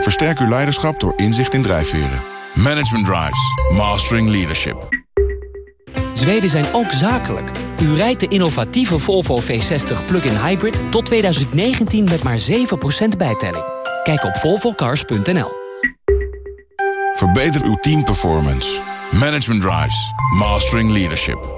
Versterk uw leiderschap door inzicht in drijfveren. Management Drives. Mastering Leadership. Zweden zijn ook zakelijk. U rijdt de innovatieve Volvo V60 plug-in hybrid tot 2019 met maar 7% bijtelling. Kijk op volvocars.nl. Verbeter uw teamperformance. Management Drives. Mastering Leadership.